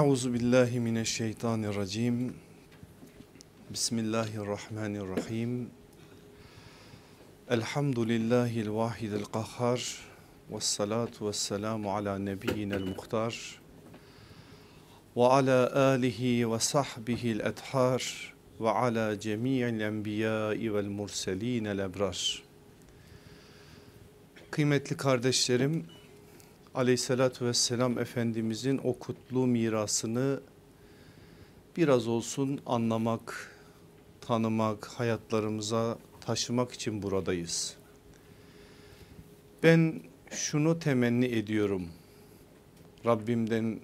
Euzu billahi mineşşeytanirracim. Bismillahirrahmanirrahim. Elhamdülillahil vahidil kahhar. Ve salatu ve selamu ala nebiyyinel muhtar. Ve ala alihi ve sahbihil ethar. Ve ala cemi'il enbiyai vel murselinel ebrar. Kıymetli kardeşlerim, aleyhissalatü vesselam Efendimizin o kutlu mirasını biraz olsun anlamak, tanımak, hayatlarımıza taşımak için buradayız. Ben şunu temenni ediyorum. Rabbimden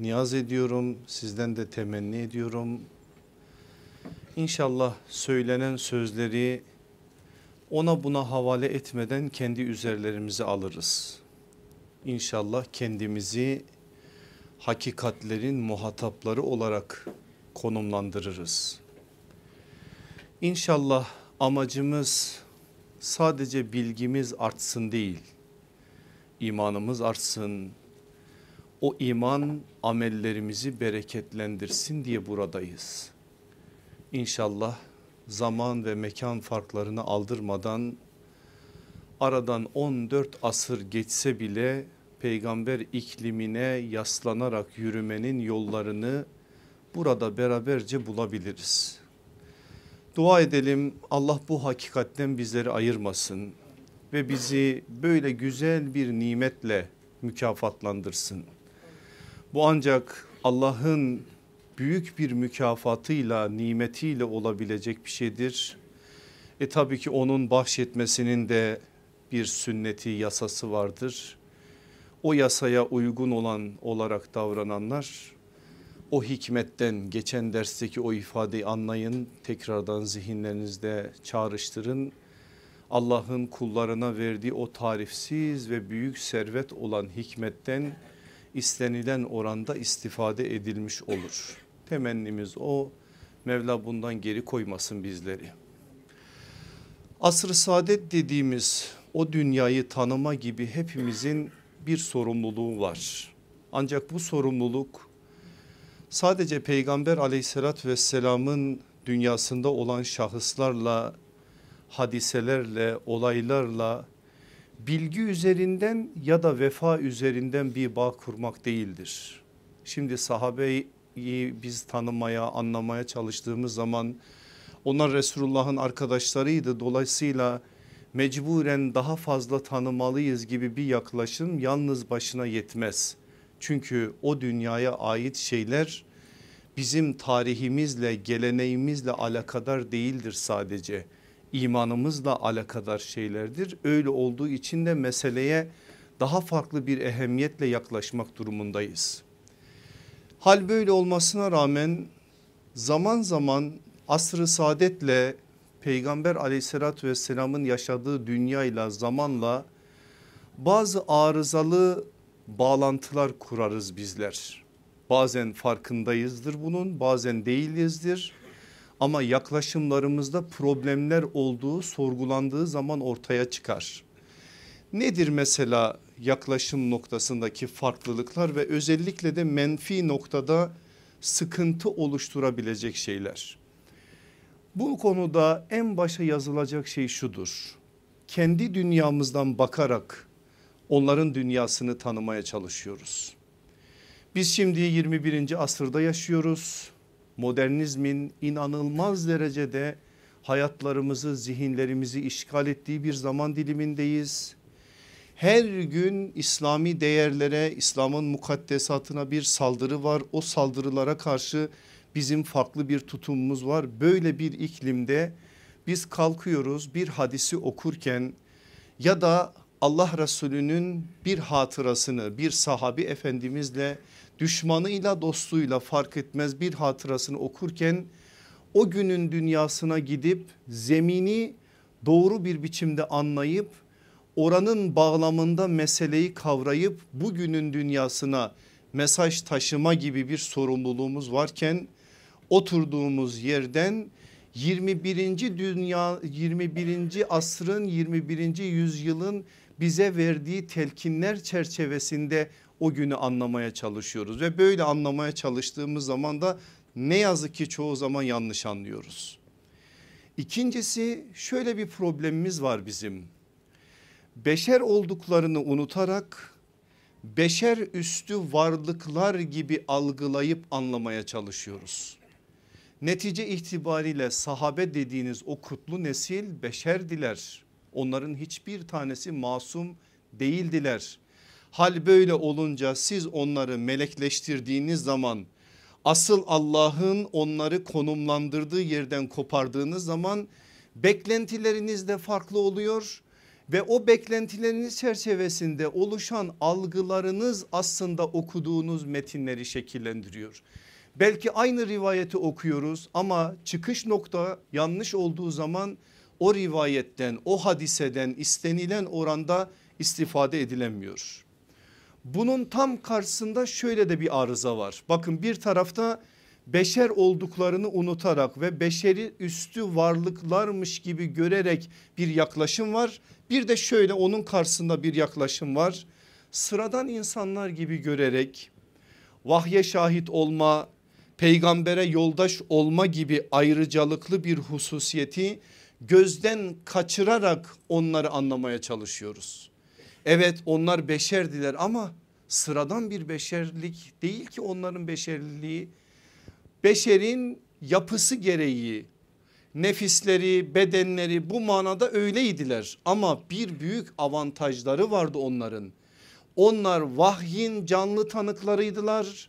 niyaz ediyorum, sizden de temenni ediyorum. İnşallah söylenen sözleri ona buna havale etmeden kendi üzerlerimize alırız. İnşallah kendimizi hakikatlerin muhatapları olarak konumlandırırız. İnşallah amacımız sadece bilgimiz artsın değil, imanımız artsın, o iman amellerimizi bereketlendirsin diye buradayız. İnşallah zaman ve mekan farklarını aldırmadan aradan 14 asır geçse bile peygamber iklimine yaslanarak yürümenin yollarını burada beraberce bulabiliriz. Dua edelim Allah bu hakikatten bizleri ayırmasın ve bizi böyle güzel bir nimetle mükafatlandırsın. Bu ancak Allah'ın büyük bir mükafatıyla nimetiyle olabilecek bir şeydir. E tabii ki onun bahşetmesinin de bir sünneti yasası vardır. O yasaya uygun olan olarak davrananlar o hikmetten geçen dersteki o ifadeyi anlayın tekrardan zihinlerinizde çağrıştırın. Allah'ın kullarına verdiği o tarifsiz ve büyük servet olan hikmetten istenilen oranda istifade edilmiş olur. Temennimiz o Mevla bundan geri koymasın bizleri. Asr-ı saadet dediğimiz o dünyayı tanıma gibi hepimizin bir sorumluluğu var. Ancak bu sorumluluk sadece peygamber aleyhissalatü vesselamın dünyasında olan şahıslarla, hadiselerle, olaylarla bilgi üzerinden ya da vefa üzerinden bir bağ kurmak değildir. Şimdi sahabeyi biz tanımaya, anlamaya çalıştığımız zaman onlar Resulullah'ın arkadaşlarıydı. Dolayısıyla mecburen daha fazla tanımalıyız gibi bir yaklaşım yalnız başına yetmez. Çünkü o dünyaya ait şeyler bizim tarihimizle geleneğimizle alakadar değildir sadece. İmanımızla alakadar şeylerdir. Öyle olduğu için de meseleye daha farklı bir ehemmiyetle yaklaşmak durumundayız. Hal böyle olmasına rağmen zaman zaman asrı saadetle peygamber aleyhissalatü vesselamın yaşadığı dünyayla zamanla bazı arızalı bağlantılar kurarız bizler. Bazen farkındayızdır bunun bazen değilizdir ama yaklaşımlarımızda problemler olduğu sorgulandığı zaman ortaya çıkar. Nedir mesela yaklaşım noktasındaki farklılıklar ve özellikle de menfi noktada sıkıntı oluşturabilecek şeyler? Bu konuda en başa yazılacak şey şudur. Kendi dünyamızdan bakarak onların dünyasını tanımaya çalışıyoruz. Biz şimdi 21. asırda yaşıyoruz. Modernizmin inanılmaz derecede hayatlarımızı, zihinlerimizi işgal ettiği bir zaman dilimindeyiz. Her gün İslami değerlere, İslam'ın mukaddesatına bir saldırı var. O saldırılara karşı bizim farklı bir tutumumuz var. Böyle bir iklimde biz kalkıyoruz bir hadisi okurken ya da Allah Resulü'nün bir hatırasını bir sahabi efendimizle düşmanıyla dostuyla fark etmez bir hatırasını okurken o günün dünyasına gidip zemini doğru bir biçimde anlayıp oranın bağlamında meseleyi kavrayıp bugünün dünyasına mesaj taşıma gibi bir sorumluluğumuz varken oturduğumuz yerden 21. dünya 21. asrın 21. yüzyılın bize verdiği telkinler çerçevesinde o günü anlamaya çalışıyoruz ve böyle anlamaya çalıştığımız zaman da ne yazık ki çoğu zaman yanlış anlıyoruz. İkincisi şöyle bir problemimiz var bizim. Beşer olduklarını unutarak beşer üstü varlıklar gibi algılayıp anlamaya çalışıyoruz. Netice itibariyle sahabe dediğiniz o kutlu nesil beşerdiler. Onların hiçbir tanesi masum değildiler. Hal böyle olunca siz onları melekleştirdiğiniz zaman asıl Allah'ın onları konumlandırdığı yerden kopardığınız zaman beklentileriniz de farklı oluyor ve o beklentileriniz çerçevesinde oluşan algılarınız aslında okuduğunuz metinleri şekillendiriyor. Belki aynı rivayeti okuyoruz ama çıkış nokta yanlış olduğu zaman o rivayetten o hadiseden istenilen oranda istifade edilemiyor. Bunun tam karşısında şöyle de bir arıza var. Bakın bir tarafta beşer olduklarını unutarak ve beşeri üstü varlıklarmış gibi görerek bir yaklaşım var. Bir de şöyle onun karşısında bir yaklaşım var. Sıradan insanlar gibi görerek vahye şahit olma, peygambere yoldaş olma gibi ayrıcalıklı bir hususiyeti gözden kaçırarak onları anlamaya çalışıyoruz. Evet onlar beşerdiler ama sıradan bir beşerlik değil ki onların beşerliği. Beşerin yapısı gereği nefisleri bedenleri bu manada öyleydiler ama bir büyük avantajları vardı onların. Onlar vahyin canlı tanıklarıydılar.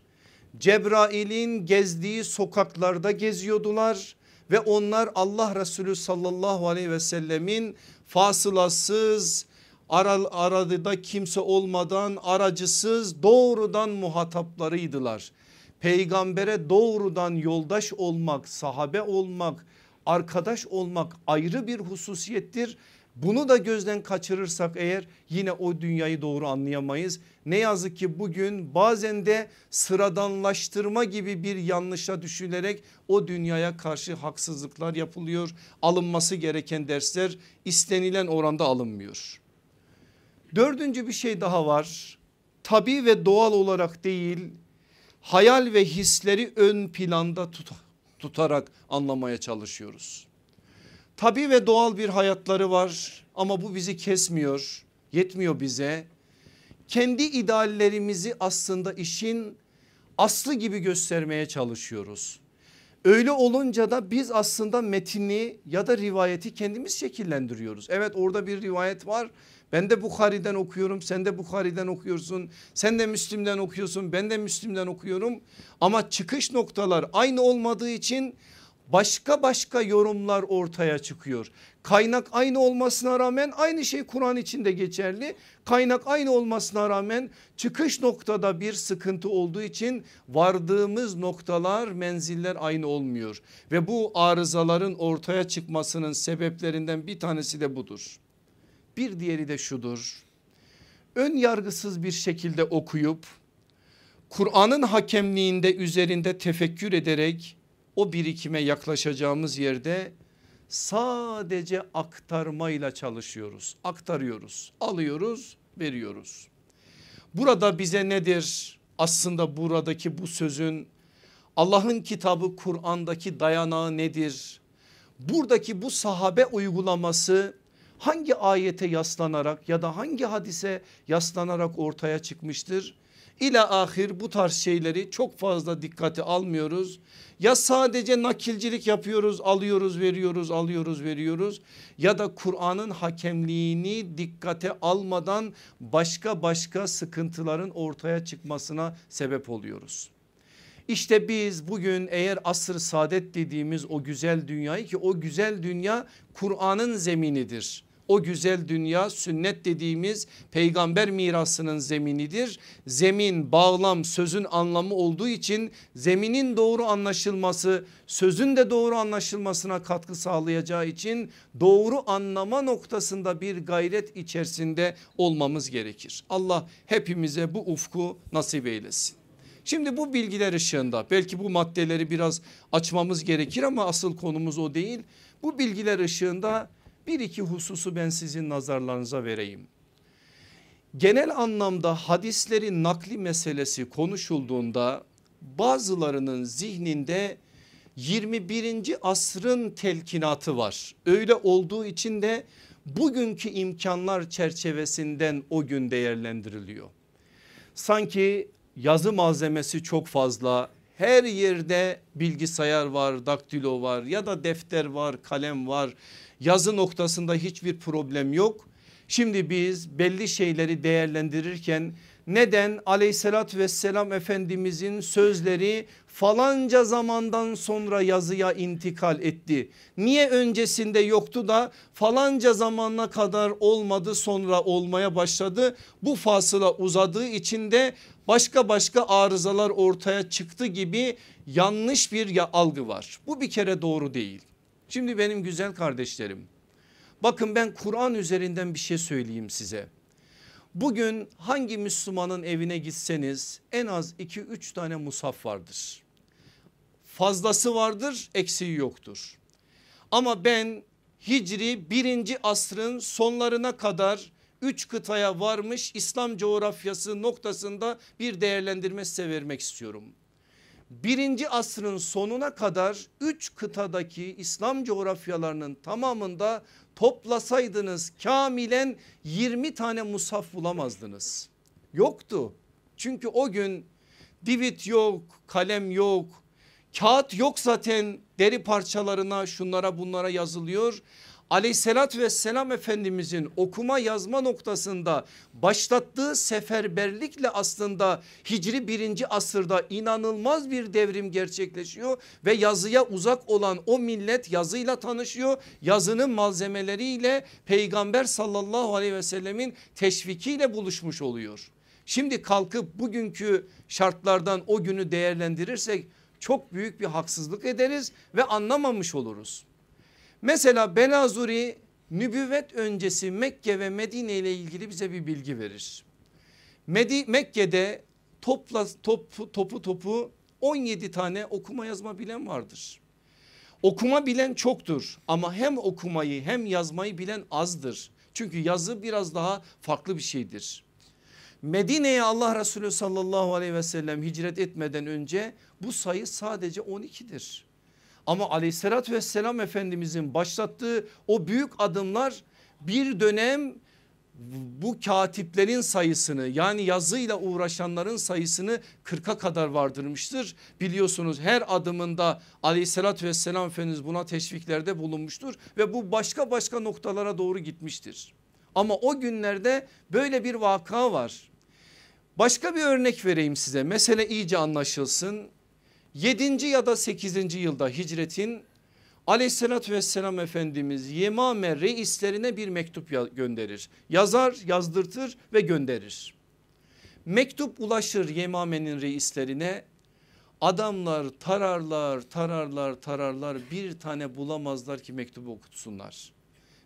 Cebrail'in gezdiği sokaklarda geziyordular ve onlar Allah Resulü sallallahu aleyhi ve sellemin fasılasız aradıda kimse olmadan aracısız doğrudan muhataplarıydılar. Peygambere doğrudan yoldaş olmak, sahabe olmak, arkadaş olmak ayrı bir hususiyettir. Bunu da gözden kaçırırsak eğer yine o dünyayı doğru anlayamayız. Ne yazık ki bugün bazen de sıradanlaştırma gibi bir yanlışa düşülerek o dünyaya karşı haksızlıklar yapılıyor. Alınması gereken dersler istenilen oranda alınmıyor. Dördüncü bir şey daha var. Tabi ve doğal olarak değil hayal ve hisleri ön planda tut tutarak anlamaya çalışıyoruz. Tabi ve doğal bir hayatları var ama bu bizi kesmiyor, yetmiyor bize. Kendi ideallerimizi aslında işin aslı gibi göstermeye çalışıyoruz. Öyle olunca da biz aslında metini ya da rivayeti kendimiz şekillendiriyoruz. Evet orada bir rivayet var ben de Bukhari'den okuyorum sen de Bukhari'den okuyorsun. Sen de Müslim'den okuyorsun ben de Müslim'den okuyorum. Ama çıkış noktalar aynı olmadığı için başka başka yorumlar ortaya çıkıyor. Kaynak aynı olmasına rağmen aynı şey Kur'an içinde geçerli. Kaynak aynı olmasına rağmen çıkış noktada bir sıkıntı olduğu için vardığımız noktalar menziller aynı olmuyor. Ve bu arızaların ortaya çıkmasının sebeplerinden bir tanesi de budur. Bir diğeri de şudur. Ön yargısız bir şekilde okuyup Kur'an'ın hakemliğinde üzerinde tefekkür ederek o birikime yaklaşacağımız yerde sadece aktarmayla çalışıyoruz. Aktarıyoruz, alıyoruz, veriyoruz. Burada bize nedir? Aslında buradaki bu sözün Allah'ın kitabı Kur'an'daki dayanağı nedir? Buradaki bu sahabe uygulaması hangi ayete yaslanarak ya da hangi hadise yaslanarak ortaya çıkmıştır? İla ahir bu tarz şeyleri çok fazla dikkate almıyoruz. Ya sadece nakilcilik yapıyoruz alıyoruz veriyoruz alıyoruz veriyoruz ya da Kur'an'ın hakemliğini dikkate almadan başka başka sıkıntıların ortaya çıkmasına sebep oluyoruz. İşte biz bugün eğer asr saadet dediğimiz o güzel dünyayı ki o güzel dünya Kur'an'ın zeminidir o güzel dünya sünnet dediğimiz peygamber mirasının zeminidir. Zemin bağlam sözün anlamı olduğu için zeminin doğru anlaşılması sözün de doğru anlaşılmasına katkı sağlayacağı için doğru anlama noktasında bir gayret içerisinde olmamız gerekir. Allah hepimize bu ufku nasip eylesin. Şimdi bu bilgiler ışığında belki bu maddeleri biraz açmamız gerekir ama asıl konumuz o değil. Bu bilgiler ışığında bir iki hususu ben sizin nazarlarınıza vereyim. Genel anlamda hadislerin nakli meselesi konuşulduğunda bazılarının zihninde 21. asrın telkinatı var. Öyle olduğu için de bugünkü imkanlar çerçevesinden o gün değerlendiriliyor. Sanki yazı malzemesi çok fazla her yerde bilgisayar var, daktilo var ya da defter var, kalem var. Yazı noktasında hiçbir problem yok. Şimdi biz belli şeyleri değerlendirirken neden aleyhissalatü vesselam efendimizin sözleri falanca zamandan sonra yazıya intikal etti. Niye öncesinde yoktu da falanca zamana kadar olmadı sonra olmaya başladı. Bu fasıla uzadığı için de başka başka arızalar ortaya çıktı gibi yanlış bir algı var. Bu bir kere doğru değil. Şimdi benim güzel kardeşlerim bakın ben Kur'an üzerinden bir şey söyleyeyim size. Bugün hangi Müslümanın evine gitseniz en az 2-3 tane musaf vardır. Fazlası vardır eksiği yoktur. Ama ben Hicri birinci asrın sonlarına kadar 3 kıtaya varmış İslam coğrafyası noktasında bir değerlendirme size vermek istiyorum. Birinci asrın sonuna kadar 3 kıtadaki İslam coğrafyalarının tamamında toplasaydınız kamilen 20 tane musaf bulamazdınız. Yoktu. Çünkü o gün divit yok, kalem yok, kağıt yok zaten deri parçalarına şunlara bunlara yazılıyor. Aleyhissalatü vesselam Efendimizin okuma yazma noktasında başlattığı seferberlikle aslında Hicri birinci asırda inanılmaz bir devrim gerçekleşiyor ve yazıya uzak olan o millet yazıyla tanışıyor. Yazının malzemeleriyle peygamber sallallahu aleyhi ve sellemin teşvikiyle buluşmuş oluyor. Şimdi kalkıp bugünkü şartlardan o günü değerlendirirsek çok büyük bir haksızlık ederiz ve anlamamış oluruz. Mesela Belazuri nübüvvet öncesi Mekke ve Medine ile ilgili bize bir bilgi verir. Medi, Mekke'de topla, topu, topu topu 17 tane okuma yazma bilen vardır. Okuma bilen çoktur ama hem okumayı hem yazmayı bilen azdır. Çünkü yazı biraz daha farklı bir şeydir. Medine'ye Allah Resulü sallallahu aleyhi ve sellem hicret etmeden önce bu sayı sadece 12'dir. Ama aleyhissalatü vesselam efendimizin başlattığı o büyük adımlar bir dönem bu katiplerin sayısını yani yazıyla uğraşanların sayısını 40'a kadar vardırmıştır. Biliyorsunuz her adımında aleyhissalatü vesselam Efendimiz buna teşviklerde bulunmuştur ve bu başka başka noktalara doğru gitmiştir. Ama o günlerde böyle bir vaka var. Başka bir örnek vereyim size mesele iyice anlaşılsın. 7. ya da 8. yılda hicretin aleyhissalatü vesselam Efendimiz Yemame reislerine bir mektup gönderir. Yazar yazdırtır ve gönderir. Mektup ulaşır Yemame'nin reislerine adamlar tararlar tararlar tararlar bir tane bulamazlar ki mektubu okutsunlar.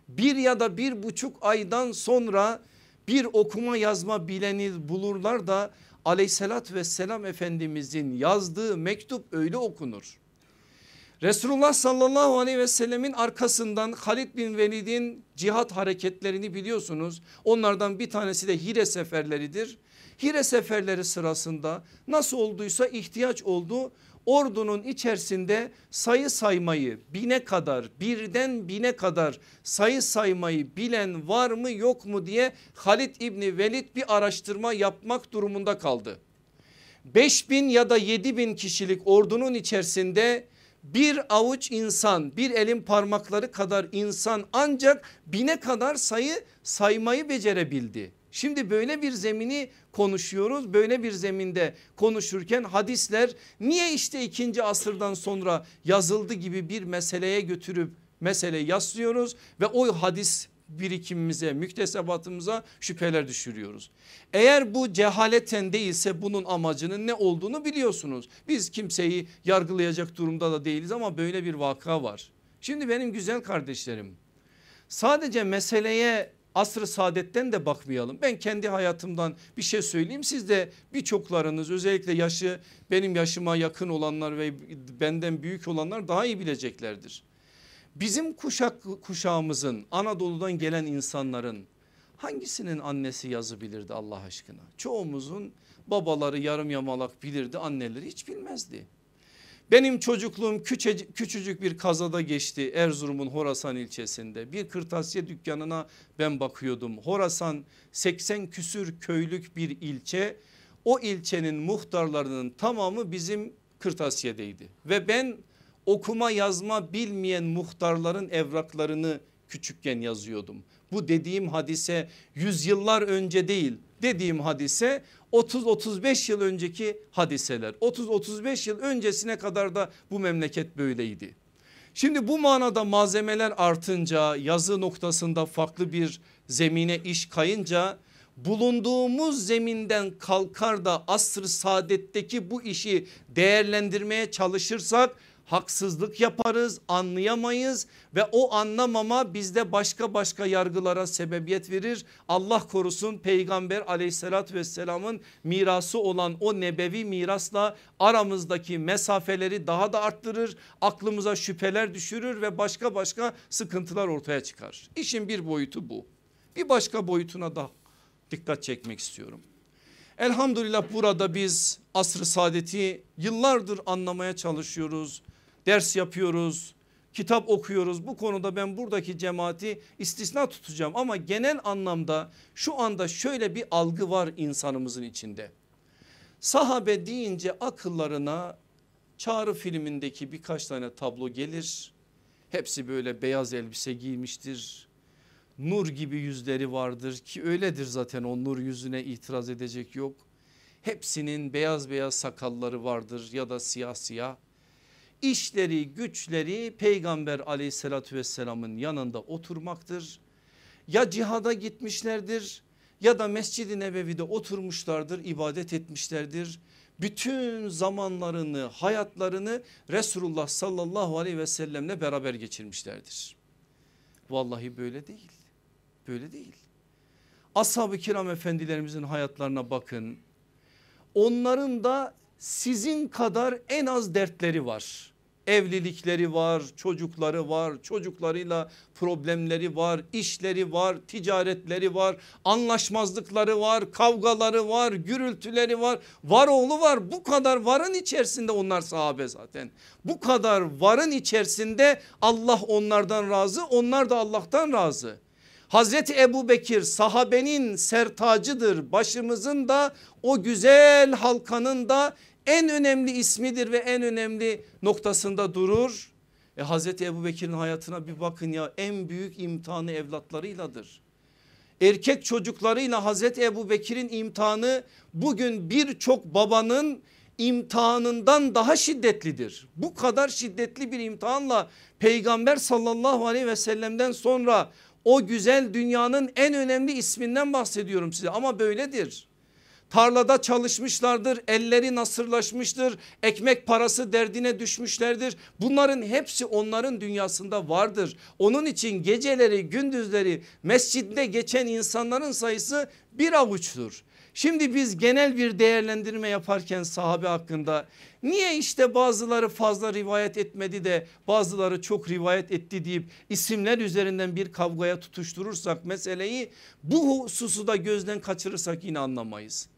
Bir ya da bir buçuk aydan sonra bir okuma yazma bileni bulurlar da aleyhissalatü vesselam efendimizin yazdığı mektup öyle okunur. Resulullah sallallahu aleyhi ve sellemin arkasından Halid bin Velid'in cihat hareketlerini biliyorsunuz. Onlardan bir tanesi de Hire seferleridir. Hire seferleri sırasında nasıl olduysa ihtiyaç oldu ordunun içerisinde sayı saymayı bine kadar birden bine kadar sayı saymayı bilen var mı yok mu diye Halid İbni Velid bir araştırma yapmak durumunda kaldı. 5 bin ya da 7 bin kişilik ordunun içerisinde bir avuç insan bir elin parmakları kadar insan ancak bine kadar sayı saymayı becerebildi. Şimdi böyle bir zemini konuşuyoruz. Böyle bir zeminde konuşurken hadisler niye işte ikinci asırdan sonra yazıldı gibi bir meseleye götürüp mesele yaslıyoruz ve o hadis birikimimize müktesebatımıza şüpheler düşürüyoruz. Eğer bu cehaleten değilse bunun amacının ne olduğunu biliyorsunuz. Biz kimseyi yargılayacak durumda da değiliz ama böyle bir vaka var. Şimdi benim güzel kardeşlerim sadece meseleye asr-ı saadetten de bakmayalım. Ben kendi hayatımdan bir şey söyleyeyim. Siz de birçoklarınız özellikle yaşı benim yaşıma yakın olanlar ve benden büyük olanlar daha iyi bileceklerdir. Bizim kuşak kuşağımızın Anadolu'dan gelen insanların Hangisinin annesi yazı bilirdi Allah aşkına? Çoğumuzun babaları yarım yamalak bilirdi anneleri hiç bilmezdi. Benim çocukluğum küçücük, küçücük bir kazada geçti Erzurum'un Horasan ilçesinde. Bir kırtasiye dükkanına ben bakıyordum. Horasan 80 küsür köylük bir ilçe. O ilçenin muhtarlarının tamamı bizim kırtasiyedeydi. Ve ben okuma yazma bilmeyen muhtarların evraklarını küçükken yazıyordum. Bu dediğim hadise yüzyıllar önce değil dediğim hadise 30-35 yıl önceki hadiseler 30-35 yıl öncesine kadar da bu memleket böyleydi. Şimdi bu manada malzemeler artınca yazı noktasında farklı bir zemine iş kayınca bulunduğumuz zeminden kalkar da asr saadetteki bu işi değerlendirmeye çalışırsak haksızlık yaparız anlayamayız ve o anlamama bizde başka başka yargılara sebebiyet verir. Allah korusun peygamber aleyhissalatü vesselamın mirası olan o nebevi mirasla aramızdaki mesafeleri daha da arttırır. Aklımıza şüpheler düşürür ve başka başka sıkıntılar ortaya çıkar. İşin bir boyutu bu. Bir başka boyutuna da dikkat çekmek istiyorum. Elhamdülillah burada biz asr-ı saadeti yıllardır anlamaya çalışıyoruz ders yapıyoruz, kitap okuyoruz. Bu konuda ben buradaki cemaati istisna tutacağım ama genel anlamda şu anda şöyle bir algı var insanımızın içinde. Sahabe deyince akıllarına Çağrı filmindeki birkaç tane tablo gelir. Hepsi böyle beyaz elbise giymiştir. Nur gibi yüzleri vardır ki öyledir zaten o nur yüzüne itiraz edecek yok. Hepsinin beyaz beyaz sakalları vardır ya da siyah siyah işleri güçleri peygamber aleyhissalatü vesselamın yanında oturmaktır. Ya cihada gitmişlerdir ya da Mescid-i Nebevi'de oturmuşlardır ibadet etmişlerdir. Bütün zamanlarını hayatlarını Resulullah sallallahu aleyhi ve sellemle beraber geçirmişlerdir. Vallahi böyle değil böyle değil. Ashab-ı kiram efendilerimizin hayatlarına bakın. Onların da sizin kadar en az dertleri var. Evlilikleri var, çocukları var, çocuklarıyla problemleri var, işleri var, ticaretleri var, anlaşmazlıkları var, kavgaları var, gürültüleri var. Var oğlu var. Bu kadar varın içerisinde onlar sahabe zaten. Bu kadar varın içerisinde Allah onlardan razı, onlar da Allah'tan razı. Hazreti Ebu Bekir sahabenin sertacıdır. Başımızın da o güzel halkanın da en önemli ismidir ve en önemli noktasında durur. E Hazreti Ebu Bekir'in hayatına bir bakın ya en büyük imtihanı evlatlarıyladır. Erkek çocuklarıyla Hazreti Ebu Bekir'in imtihanı bugün birçok babanın imtihanından daha şiddetlidir. Bu kadar şiddetli bir imtihanla peygamber sallallahu aleyhi ve sellem'den sonra o güzel dünyanın en önemli isminden bahsediyorum size ama böyledir. Tarlada çalışmışlardır elleri nasırlaşmıştır ekmek parası derdine düşmüşlerdir. Bunların hepsi onların dünyasında vardır. Onun için geceleri gündüzleri mescidde geçen insanların sayısı bir avuçtur. Şimdi biz genel bir değerlendirme yaparken sahabe hakkında niye işte bazıları fazla rivayet etmedi de bazıları çok rivayet etti deyip isimler üzerinden bir kavgaya tutuşturursak meseleyi bu hususu da gözden kaçırırsak yine anlamayız.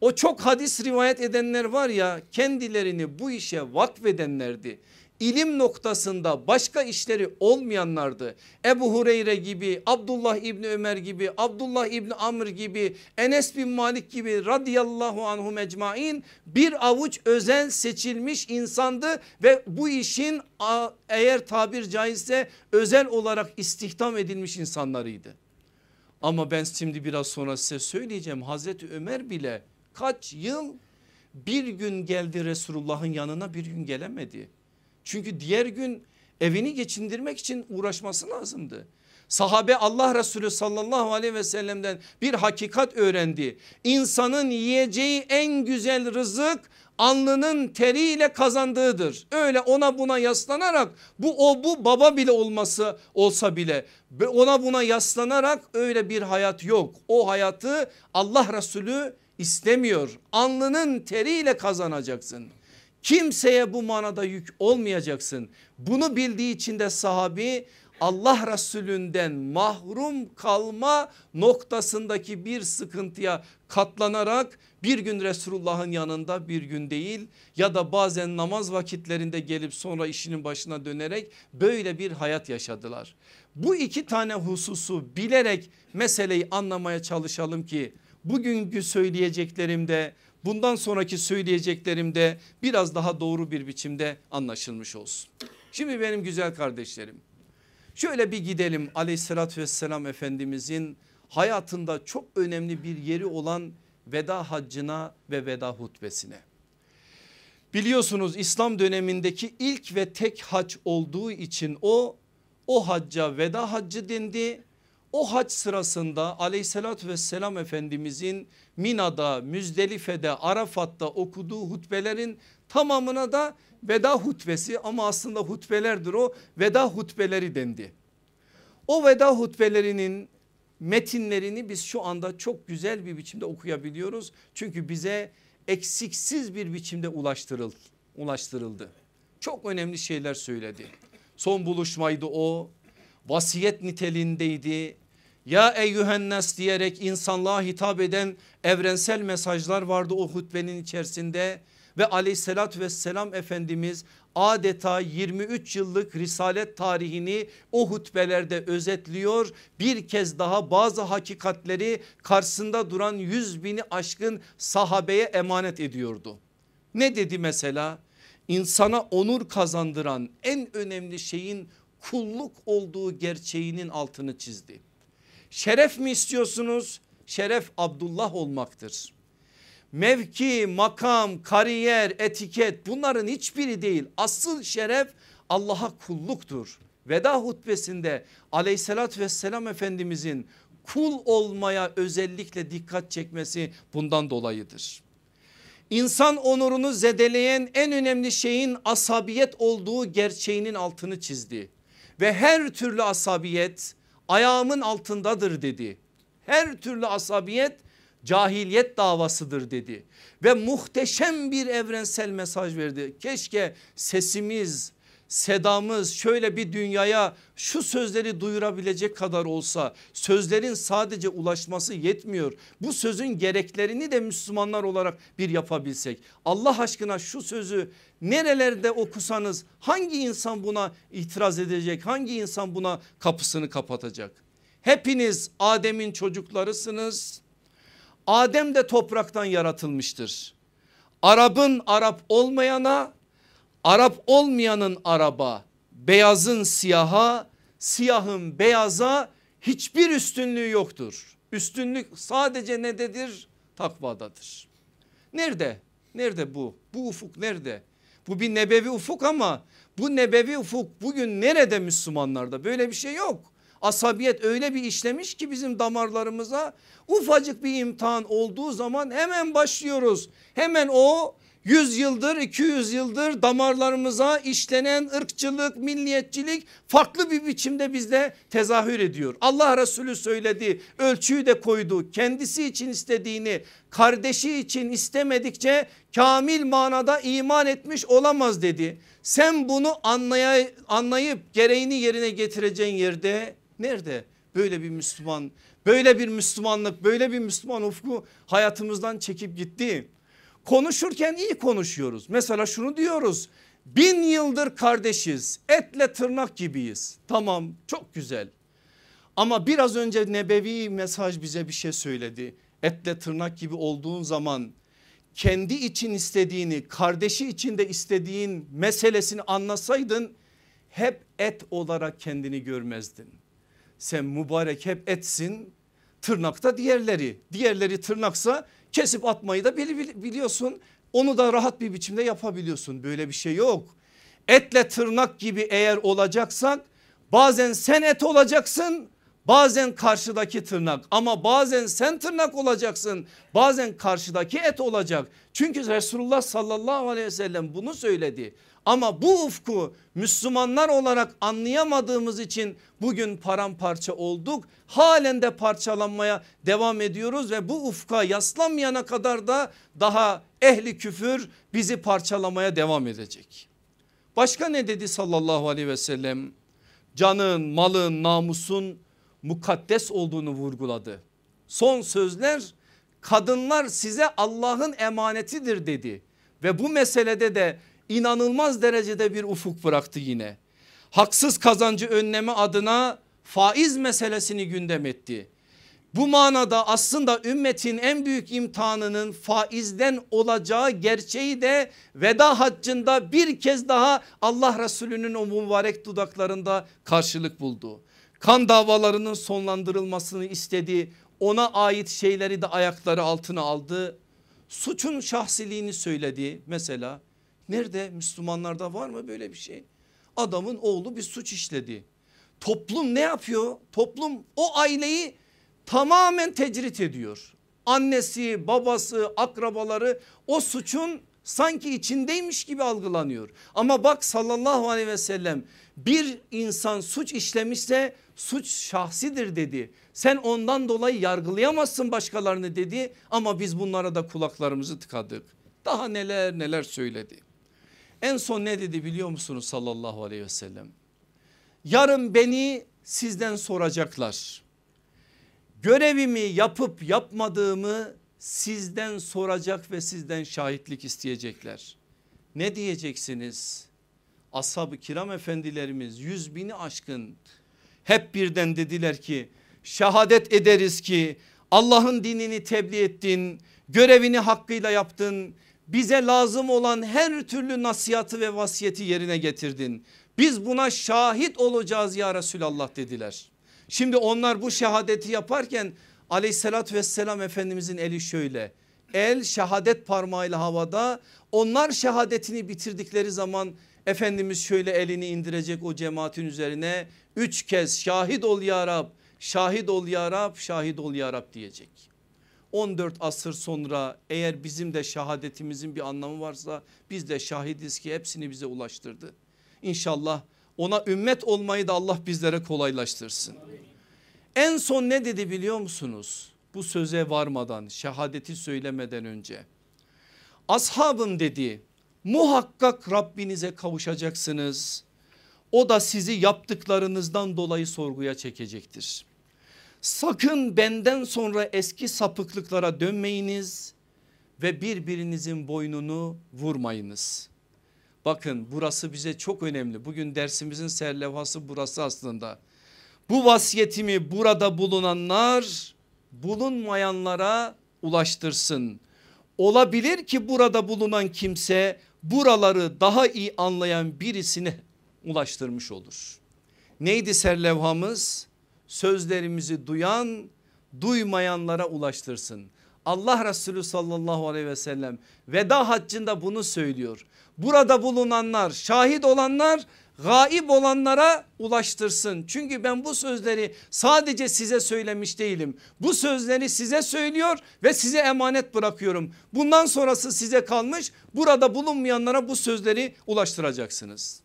O çok hadis rivayet edenler var ya kendilerini bu işe vakfedenlerdi. İlim noktasında başka işleri olmayanlardı. Ebu Hureyre gibi, Abdullah İbni Ömer gibi, Abdullah İbni Amr gibi, Enes bin Malik gibi radıyallahu anhu mecmain bir avuç özel seçilmiş insandı ve bu işin eğer tabir caizse özel olarak istihdam edilmiş insanlarıydı. Ama ben şimdi biraz sonra size söyleyeceğim Hazreti Ömer bile kaç yıl bir gün geldi Resulullah'ın yanına bir gün gelemedi. Çünkü diğer gün evini geçindirmek için uğraşması lazımdı. Sahabe Allah Resulü sallallahu aleyhi ve sellem'den bir hakikat öğrendi. İnsanın yiyeceği en güzel rızık alnının teriyle kazandığıdır. Öyle ona buna yaslanarak bu o bu baba bile olması olsa bile ona buna yaslanarak öyle bir hayat yok. O hayatı Allah Resulü istemiyor. Alnının teriyle kazanacaksın. Kimseye bu manada yük olmayacaksın. Bunu bildiği için de sahabi Allah Resulünden mahrum kalma noktasındaki bir sıkıntıya katlanarak bir gün Resulullah'ın yanında bir gün değil ya da bazen namaz vakitlerinde gelip sonra işinin başına dönerek böyle bir hayat yaşadılar. Bu iki tane hususu bilerek meseleyi anlamaya çalışalım ki bugünkü söyleyeceklerimde bundan sonraki söyleyeceklerimde biraz daha doğru bir biçimde anlaşılmış olsun. Şimdi benim güzel kardeşlerim şöyle bir gidelim aleyhissalatü vesselam efendimizin hayatında çok önemli bir yeri olan veda haccına ve veda hutbesine. Biliyorsunuz İslam dönemindeki ilk ve tek hac olduğu için o o hacca veda haccı dendi. O hac sırasında aleyhissalatü vesselam efendimizin Mina'da, Müzdelife'de, Arafat'ta okuduğu hutbelerin tamamına da veda hutbesi ama aslında hutbelerdir o veda hutbeleri dendi. O veda hutbelerinin metinlerini biz şu anda çok güzel bir biçimde okuyabiliyoruz. Çünkü bize eksiksiz bir biçimde ulaştırıldı. ulaştırıldı. Çok önemli şeyler söyledi. Son buluşmaydı o. Vasiyet niteliğindeydi. Ya eyyühennes diyerek insanlığa hitap eden evrensel mesajlar vardı o hutbenin içerisinde ve aleyhissalatü vesselam Efendimiz adeta 23 yıllık risalet tarihini o hutbelerde özetliyor. Bir kez daha bazı hakikatleri karşısında duran yüz bini aşkın sahabeye emanet ediyordu. Ne dedi mesela? İnsana onur kazandıran en önemli şeyin kulluk olduğu gerçeğinin altını çizdi. Şeref mi istiyorsunuz? Şeref Abdullah olmaktır mevki, makam, kariyer, etiket bunların hiçbiri değil. Asıl şeref Allah'a kulluktur. Veda hutbesinde aleyhissalatü vesselam efendimizin kul olmaya özellikle dikkat çekmesi bundan dolayıdır. İnsan onurunu zedeleyen en önemli şeyin asabiyet olduğu gerçeğinin altını çizdi. Ve her türlü asabiyet ayağımın altındadır dedi. Her türlü asabiyet cahiliyet davasıdır dedi ve muhteşem bir evrensel mesaj verdi. Keşke sesimiz sedamız şöyle bir dünyaya şu sözleri duyurabilecek kadar olsa sözlerin sadece ulaşması yetmiyor. Bu sözün gereklerini de Müslümanlar olarak bir yapabilsek. Allah aşkına şu sözü nerelerde okusanız hangi insan buna itiraz edecek? Hangi insan buna kapısını kapatacak? Hepiniz Adem'in çocuklarısınız Adem de topraktan yaratılmıştır. Arap'ın Arap olmayana, Arap olmayanın araba, beyazın siyaha, siyahın beyaza hiçbir üstünlüğü yoktur. Üstünlük sadece nededir? Takvadadır. Nerede? Nerede bu? Bu ufuk nerede? Bu bir nebevi ufuk ama bu nebevi ufuk bugün nerede Müslümanlarda? Böyle bir şey yok. Asabiyet öyle bir işlemiş ki bizim damarlarımıza ufacık bir imtihan olduğu zaman hemen başlıyoruz. Hemen o 100 yıldır 200 yıldır damarlarımıza işlenen ırkçılık milliyetçilik farklı bir biçimde bizde tezahür ediyor. Allah Resulü söyledi ölçüyü de koydu kendisi için istediğini kardeşi için istemedikçe kamil manada iman etmiş olamaz dedi. Sen bunu anlay anlayıp gereğini yerine getireceğin yerde Nerede böyle bir Müslüman böyle bir Müslümanlık böyle bir Müslüman ufku hayatımızdan çekip gitti. Konuşurken iyi konuşuyoruz. Mesela şunu diyoruz bin yıldır kardeşiz etle tırnak gibiyiz. Tamam çok güzel ama biraz önce nebevi mesaj bize bir şey söyledi. Etle tırnak gibi olduğun zaman kendi için istediğini kardeşi için de istediğin meselesini anlasaydın hep et olarak kendini görmezdin sen mübarek hep etsin tırnakta diğerleri diğerleri tırnaksa kesip atmayı da biliyorsun onu da rahat bir biçimde yapabiliyorsun böyle bir şey yok. Etle tırnak gibi eğer olacaksak bazen sen et olacaksın bazen karşıdaki tırnak ama bazen sen tırnak olacaksın bazen karşıdaki et olacak. Çünkü Resulullah sallallahu aleyhi ve sellem bunu söyledi. Ama bu ufku Müslümanlar olarak anlayamadığımız için bugün paramparça olduk. Halen de parçalanmaya devam ediyoruz ve bu ufka yaslanmayana kadar da daha ehli küfür bizi parçalamaya devam edecek. Başka ne dedi sallallahu aleyhi ve sellem? canın, malın, namusun mukaddes olduğunu vurguladı. Son sözler kadınlar size Allah'ın emanetidir dedi ve bu meselede de inanılmaz derecede bir ufuk bıraktı yine. Haksız kazancı önleme adına faiz meselesini gündem etti. Bu manada aslında ümmetin en büyük imtihanının faizden olacağı gerçeği de veda haccında bir kez daha Allah Resulü'nün o mübarek dudaklarında karşılık buldu. Kan davalarının sonlandırılmasını istedi. Ona ait şeyleri de ayakları altına aldı. Suçun şahsiliğini söyledi mesela. Nerede Müslümanlarda var mı böyle bir şey? Adamın oğlu bir suç işledi. Toplum ne yapıyor? Toplum o aileyi tamamen tecrit ediyor. Annesi, babası, akrabaları o suçun sanki içindeymiş gibi algılanıyor. Ama bak sallallahu aleyhi ve sellem bir insan suç işlemişse suç şahsidir dedi. Sen ondan dolayı yargılayamazsın başkalarını dedi ama biz bunlara da kulaklarımızı tıkadık. Daha neler neler söyledi. En son ne dedi biliyor musunuz sallallahu aleyhi ve sellem? Yarın beni sizden soracaklar. Görevimi yapıp yapmadığımı sizden soracak ve sizden şahitlik isteyecekler. Ne diyeceksiniz? Ashab-ı kiram efendilerimiz yüz bini aşkın hep birden dediler ki şehadet ederiz ki Allah'ın dinini tebliğ ettin, görevini hakkıyla yaptın, bize lazım olan her türlü nasihatı ve vasiyeti yerine getirdin. Biz buna şahit olacağız ya Resulallah dediler. Şimdi onlar bu şehadeti yaparken aleyhissalatü vesselam efendimizin eli şöyle. El şehadet parmağıyla havada onlar şehadetini bitirdikleri zaman Efendimiz şöyle elini indirecek o cemaatin üzerine üç kez şahit ol ya Rab, şahit ol ya Rab, şahit ol ya Rab diyecek. 14 asır sonra eğer bizim de şehadetimizin bir anlamı varsa biz de şahidiz ki hepsini bize ulaştırdı. İnşallah ona ümmet olmayı da Allah bizlere kolaylaştırsın. En son ne dedi biliyor musunuz? Bu söze varmadan şehadeti söylemeden önce. Ashabım dedi muhakkak Rabbinize kavuşacaksınız. O da sizi yaptıklarınızdan dolayı sorguya çekecektir. Sakın benden sonra eski sapıklıklara dönmeyiniz ve birbirinizin boynunu vurmayınız. Bakın burası bize çok önemli. Bugün dersimizin serlevhası burası aslında. Bu vasiyetimi burada bulunanlar bulunmayanlara ulaştırsın. Olabilir ki burada bulunan kimse buraları daha iyi anlayan birisine ulaştırmış olur. Neydi serlevhamız? Sözlerimizi duyan duymayanlara ulaştırsın. Allah Resulü sallallahu aleyhi ve sellem veda haccında bunu söylüyor. Burada bulunanlar şahit olanlar gaib olanlara ulaştırsın. Çünkü ben bu sözleri sadece size söylemiş değilim. Bu sözleri size söylüyor ve size emanet bırakıyorum. Bundan sonrası size kalmış. Burada bulunmayanlara bu sözleri ulaştıracaksınız.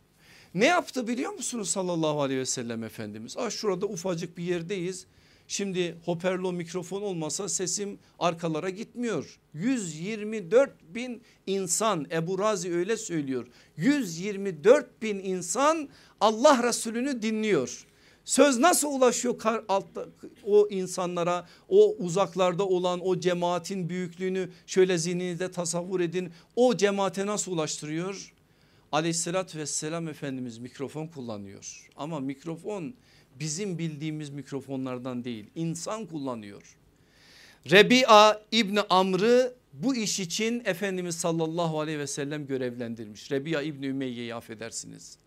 Ne yaptı biliyor musunuz sallallahu aleyhi ve sellem Efendimiz? Ah şurada ufacık bir yerdeyiz. Şimdi hoparlör mikrofon olmasa sesim arkalara gitmiyor. 124 bin insan Ebu Razi öyle söylüyor. 124 bin insan Allah Resulü'nü dinliyor. Söz nasıl ulaşıyor kar, altta, o insanlara o uzaklarda olan o cemaatin büyüklüğünü şöyle zihninizde tasavvur edin. O cemaate nasıl ulaştırıyor? Aleyhissalatü vesselam Efendimiz mikrofon kullanıyor ama mikrofon bizim bildiğimiz mikrofonlardan değil insan kullanıyor. Rebi'a İbni Amr'ı bu iş için Efendimiz sallallahu aleyhi ve sellem görevlendirmiş. Rebi'a İbni Ümeyye'yi affedersiniz.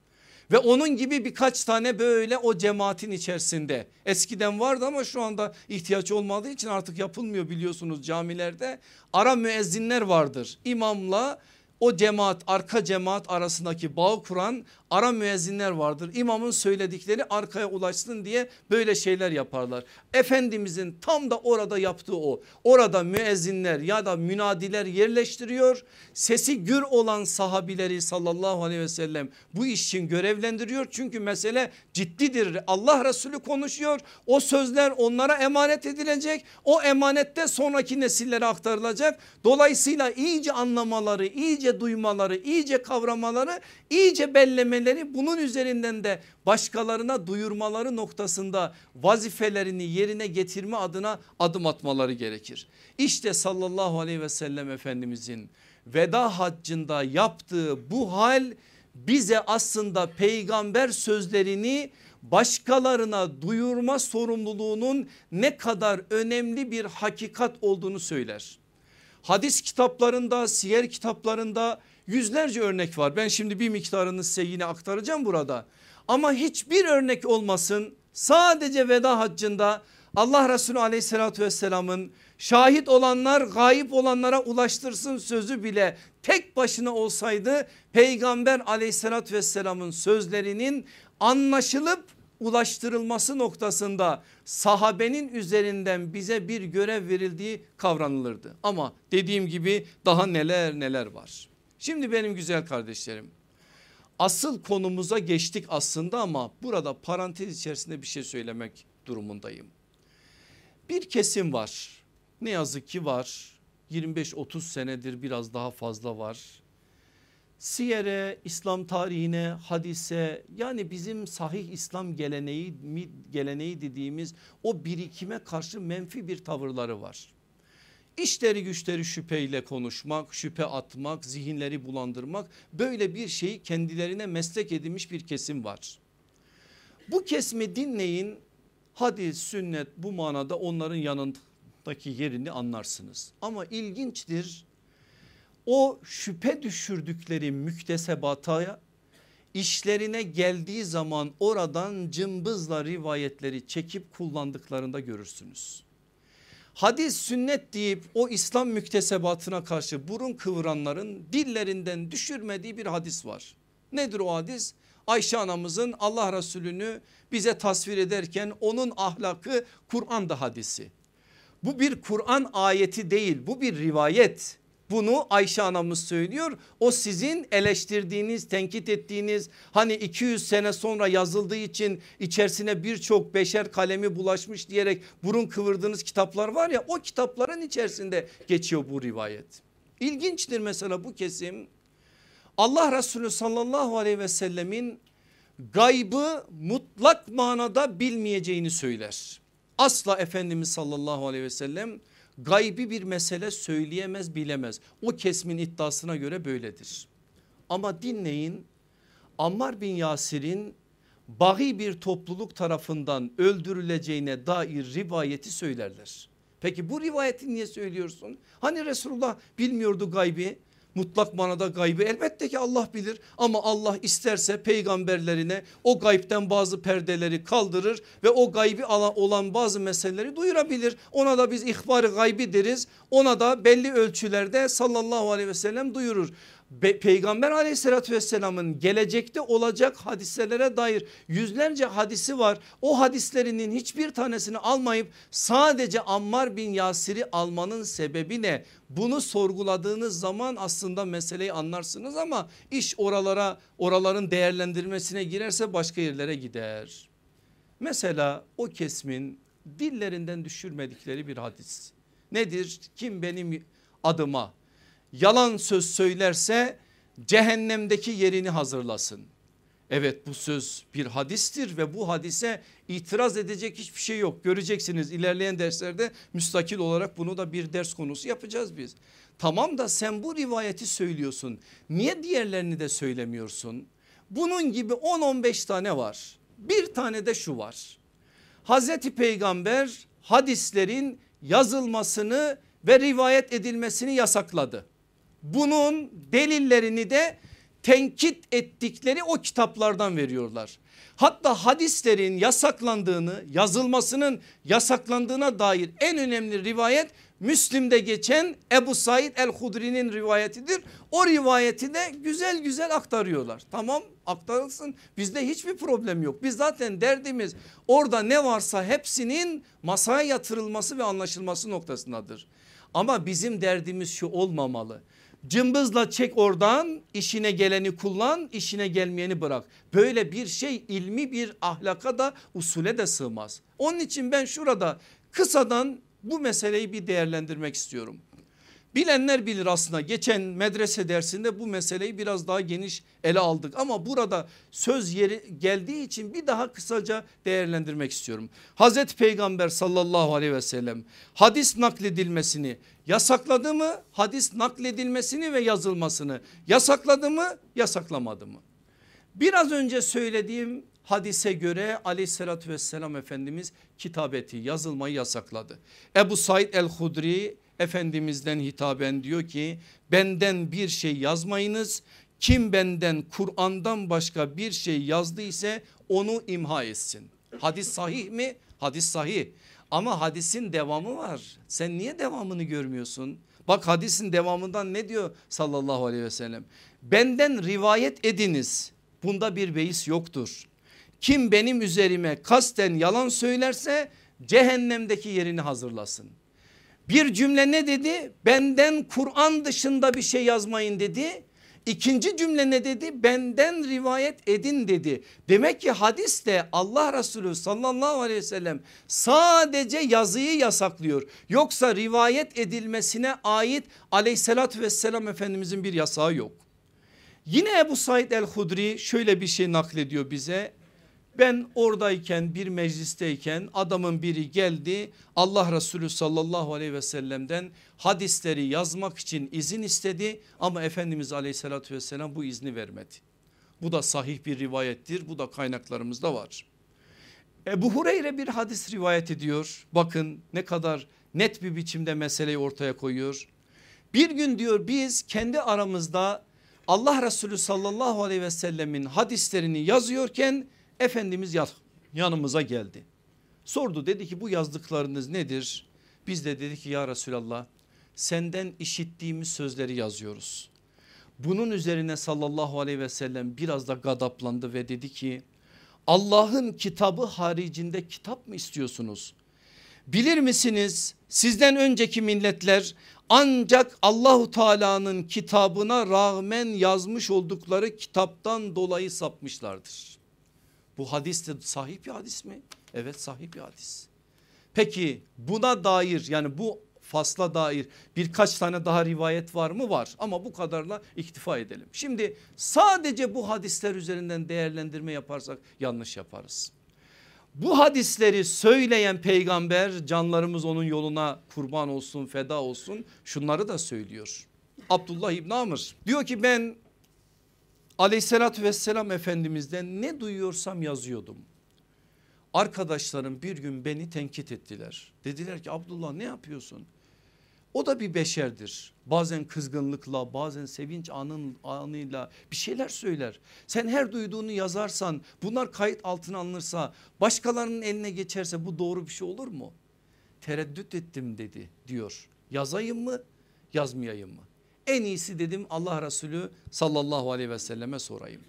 Ve onun gibi birkaç tane böyle o cemaatin içerisinde eskiden vardı ama şu anda ihtiyaç olmadığı için artık yapılmıyor biliyorsunuz camilerde. Ara müezzinler vardır imamla o cemaat arka cemaat arasındaki bağı kuran ara müezzinler vardır. İmamın söyledikleri arkaya ulaşsın diye böyle şeyler yaparlar. Efendimizin tam da orada yaptığı o. Orada müezzinler ya da münadiler yerleştiriyor. Sesi gür olan sahabileri sallallahu aleyhi ve sellem bu iş için görevlendiriyor. Çünkü mesele ciddidir. Allah Resulü konuşuyor. O sözler onlara emanet edilecek. O emanette sonraki nesillere aktarılacak. Dolayısıyla iyice anlamaları, iyice iyice duymaları, iyice kavramaları, iyice bellemeleri bunun üzerinden de başkalarına duyurmaları noktasında vazifelerini yerine getirme adına adım atmaları gerekir. İşte sallallahu aleyhi ve sellem Efendimizin veda haccında yaptığı bu hal bize aslında peygamber sözlerini başkalarına duyurma sorumluluğunun ne kadar önemli bir hakikat olduğunu söyler. Hadis kitaplarında, siyer kitaplarında yüzlerce örnek var. Ben şimdi bir miktarını size yine aktaracağım burada. Ama hiçbir örnek olmasın sadece veda haccında Allah Resulü aleyhissalatü vesselamın şahit olanlar gayip olanlara ulaştırsın sözü bile tek başına olsaydı peygamber aleyhissalatü vesselamın sözlerinin anlaşılıp ulaştırılması noktasında sahabenin üzerinden bize bir görev verildiği kavranılırdı. Ama dediğim gibi daha neler neler var. Şimdi benim güzel kardeşlerim asıl konumuza geçtik aslında ama burada parantez içerisinde bir şey söylemek durumundayım. Bir kesim var ne yazık ki var 25-30 senedir biraz daha fazla var siyere, İslam tarihine, hadise yani bizim sahih İslam geleneği, geleneği dediğimiz o birikime karşı menfi bir tavırları var. İşleri güçleri şüpheyle konuşmak, şüphe atmak, zihinleri bulandırmak böyle bir şeyi kendilerine meslek edinmiş bir kesim var. Bu kesmi dinleyin hadis, sünnet bu manada onların yanındaki yerini anlarsınız. Ama ilginçtir o şüphe düşürdükleri müktesebata işlerine geldiği zaman oradan cımbızla rivayetleri çekip kullandıklarında görürsünüz. Hadis sünnet deyip o İslam müktesebatına karşı burun kıvıranların dillerinden düşürmediği bir hadis var. Nedir o hadis? Ayşe anamızın Allah Resulü'nü bize tasvir ederken onun ahlakı Kur'an'da hadisi. Bu bir Kur'an ayeti değil bu bir rivayet. Bunu Ayşe anamız söylüyor. O sizin eleştirdiğiniz, tenkit ettiğiniz hani 200 sene sonra yazıldığı için içerisine birçok beşer kalemi bulaşmış diyerek burun kıvırdığınız kitaplar var ya o kitapların içerisinde geçiyor bu rivayet. İlginçtir mesela bu kesim Allah Resulü sallallahu aleyhi ve sellemin gaybı mutlak manada bilmeyeceğini söyler. Asla Efendimiz sallallahu aleyhi ve sellem gaybi bir mesele söyleyemez bilemez. O kesmin iddiasına göre böyledir. Ama dinleyin Ammar bin Yasir'in bahi bir topluluk tarafından öldürüleceğine dair rivayeti söylerler. Peki bu rivayeti niye söylüyorsun? Hani Resulullah bilmiyordu gaybi mutlak manada gaybı elbette ki Allah bilir ama Allah isterse peygamberlerine o gaybten bazı perdeleri kaldırır ve o gaybi olan bazı meseleleri duyurabilir. Ona da biz ihbar gaybi deriz ona da belli ölçülerde sallallahu aleyhi ve sellem duyurur. Peygamber aleyhissalatü vesselamın gelecekte olacak hadiselere dair yüzlerce hadisi var. O hadislerinin hiçbir tanesini almayıp sadece Ammar bin Yasir'i almanın sebebi ne? Bunu sorguladığınız zaman aslında meseleyi anlarsınız ama iş oralara oraların değerlendirmesine girerse başka yerlere gider. Mesela o kesmin dillerinden düşürmedikleri bir hadis. Nedir? Kim benim adıma yalan söz söylerse cehennemdeki yerini hazırlasın. Evet bu söz bir hadistir ve bu hadise itiraz edecek hiçbir şey yok. Göreceksiniz ilerleyen derslerde müstakil olarak bunu da bir ders konusu yapacağız biz. Tamam da sen bu rivayeti söylüyorsun. Niye diğerlerini de söylemiyorsun? Bunun gibi 10-15 tane var. Bir tane de şu var. Hazreti Peygamber hadislerin yazılmasını ve rivayet edilmesini yasakladı. Bunun delillerini de tenkit ettikleri o kitaplardan veriyorlar. Hatta hadislerin yasaklandığını yazılmasının yasaklandığına dair en önemli rivayet Müslim'de geçen Ebu Said el-Hudri'nin rivayetidir. O rivayeti de güzel güzel aktarıyorlar. Tamam aktarılsın bizde hiçbir problem yok. Biz zaten derdimiz orada ne varsa hepsinin masaya yatırılması ve anlaşılması noktasındadır. Ama bizim derdimiz şu olmamalı. Cımbızla çek oradan işine geleni kullan işine gelmeyeni bırak. Böyle bir şey ilmi bir ahlaka da usule de sığmaz. Onun için ben şurada kısadan bu meseleyi bir değerlendirmek istiyorum. Bilenler bilir aslında geçen medrese dersinde bu meseleyi biraz daha geniş ele aldık ama burada söz yeri geldiği için bir daha kısaca değerlendirmek istiyorum. Hazreti Peygamber sallallahu aleyhi ve sellem hadis nakledilmesini yasakladı mı? Hadis nakledilmesini ve yazılmasını yasakladı mı? Yasaklamadı mı? Biraz önce söylediğim hadise göre aleyhissalatü vesselam Efendimiz kitabeti yazılmayı yasakladı. Ebu Said el-Hudri Efendimiz'den hitaben diyor ki benden bir şey yazmayınız. Kim benden Kur'an'dan başka bir şey yazdı ise onu imha etsin. Hadis sahih mi? Hadis sahih. Ama hadisin devamı var. Sen niye devamını görmüyorsun? Bak hadisin devamından ne diyor sallallahu aleyhi ve sellem? Benden rivayet ediniz. Bunda bir beis yoktur. Kim benim üzerime kasten yalan söylerse cehennemdeki yerini hazırlasın. Bir cümle ne dedi? Benden Kur'an dışında bir şey yazmayın dedi. İkinci cümle ne dedi? Benden rivayet edin dedi. Demek ki hadiste Allah Resulü sallallahu aleyhi ve sellem sadece yazıyı yasaklıyor. Yoksa rivayet edilmesine ait aleyhissalatü vesselam Efendimizin bir yasağı yok. Yine Ebu Said el-Hudri şöyle bir şey naklediyor bize. Ben oradayken bir meclisteyken adamın biri geldi Allah Resulü sallallahu aleyhi ve sellem'den hadisleri yazmak için izin istedi ama Efendimiz aleyhissalatü vesselam bu izni vermedi. Bu da sahih bir rivayettir bu da kaynaklarımızda var. Ebu Hureyre bir hadis rivayet ediyor bakın ne kadar net bir biçimde meseleyi ortaya koyuyor. Bir gün diyor biz kendi aramızda Allah Resulü sallallahu aleyhi ve sellemin hadislerini yazıyorken Efendimiz yanımıza geldi. Sordu dedi ki bu yazdıklarınız nedir? Biz de dedik ki ya Resulallah senden işittiğimiz sözleri yazıyoruz. Bunun üzerine sallallahu aleyhi ve sellem biraz da gadaplandı ve dedi ki Allah'ın kitabı haricinde kitap mı istiyorsunuz? Bilir misiniz sizden önceki milletler ancak Allahu Teala'nın kitabına rağmen yazmış oldukları kitaptan dolayı sapmışlardır. Bu hadis de sahih bir hadis mi? Evet sahih bir hadis. Peki buna dair yani bu fasla dair birkaç tane daha rivayet var mı? Var ama bu kadarla iktifa edelim. Şimdi sadece bu hadisler üzerinden değerlendirme yaparsak yanlış yaparız. Bu hadisleri söyleyen peygamber canlarımız onun yoluna kurban olsun feda olsun şunları da söylüyor. Abdullah İbn Amr diyor ki ben aleyhissalatü vesselam efendimizden ne duyuyorsam yazıyordum. Arkadaşlarım bir gün beni tenkit ettiler. Dediler ki Abdullah ne yapıyorsun? O da bir beşerdir. Bazen kızgınlıkla bazen sevinç anın, anıyla bir şeyler söyler. Sen her duyduğunu yazarsan bunlar kayıt altına alınırsa başkalarının eline geçerse bu doğru bir şey olur mu? Tereddüt ettim dedi diyor. Yazayım mı yazmayayım mı? En iyisi dedim Allah Resulü sallallahu aleyhi ve selleme sorayım.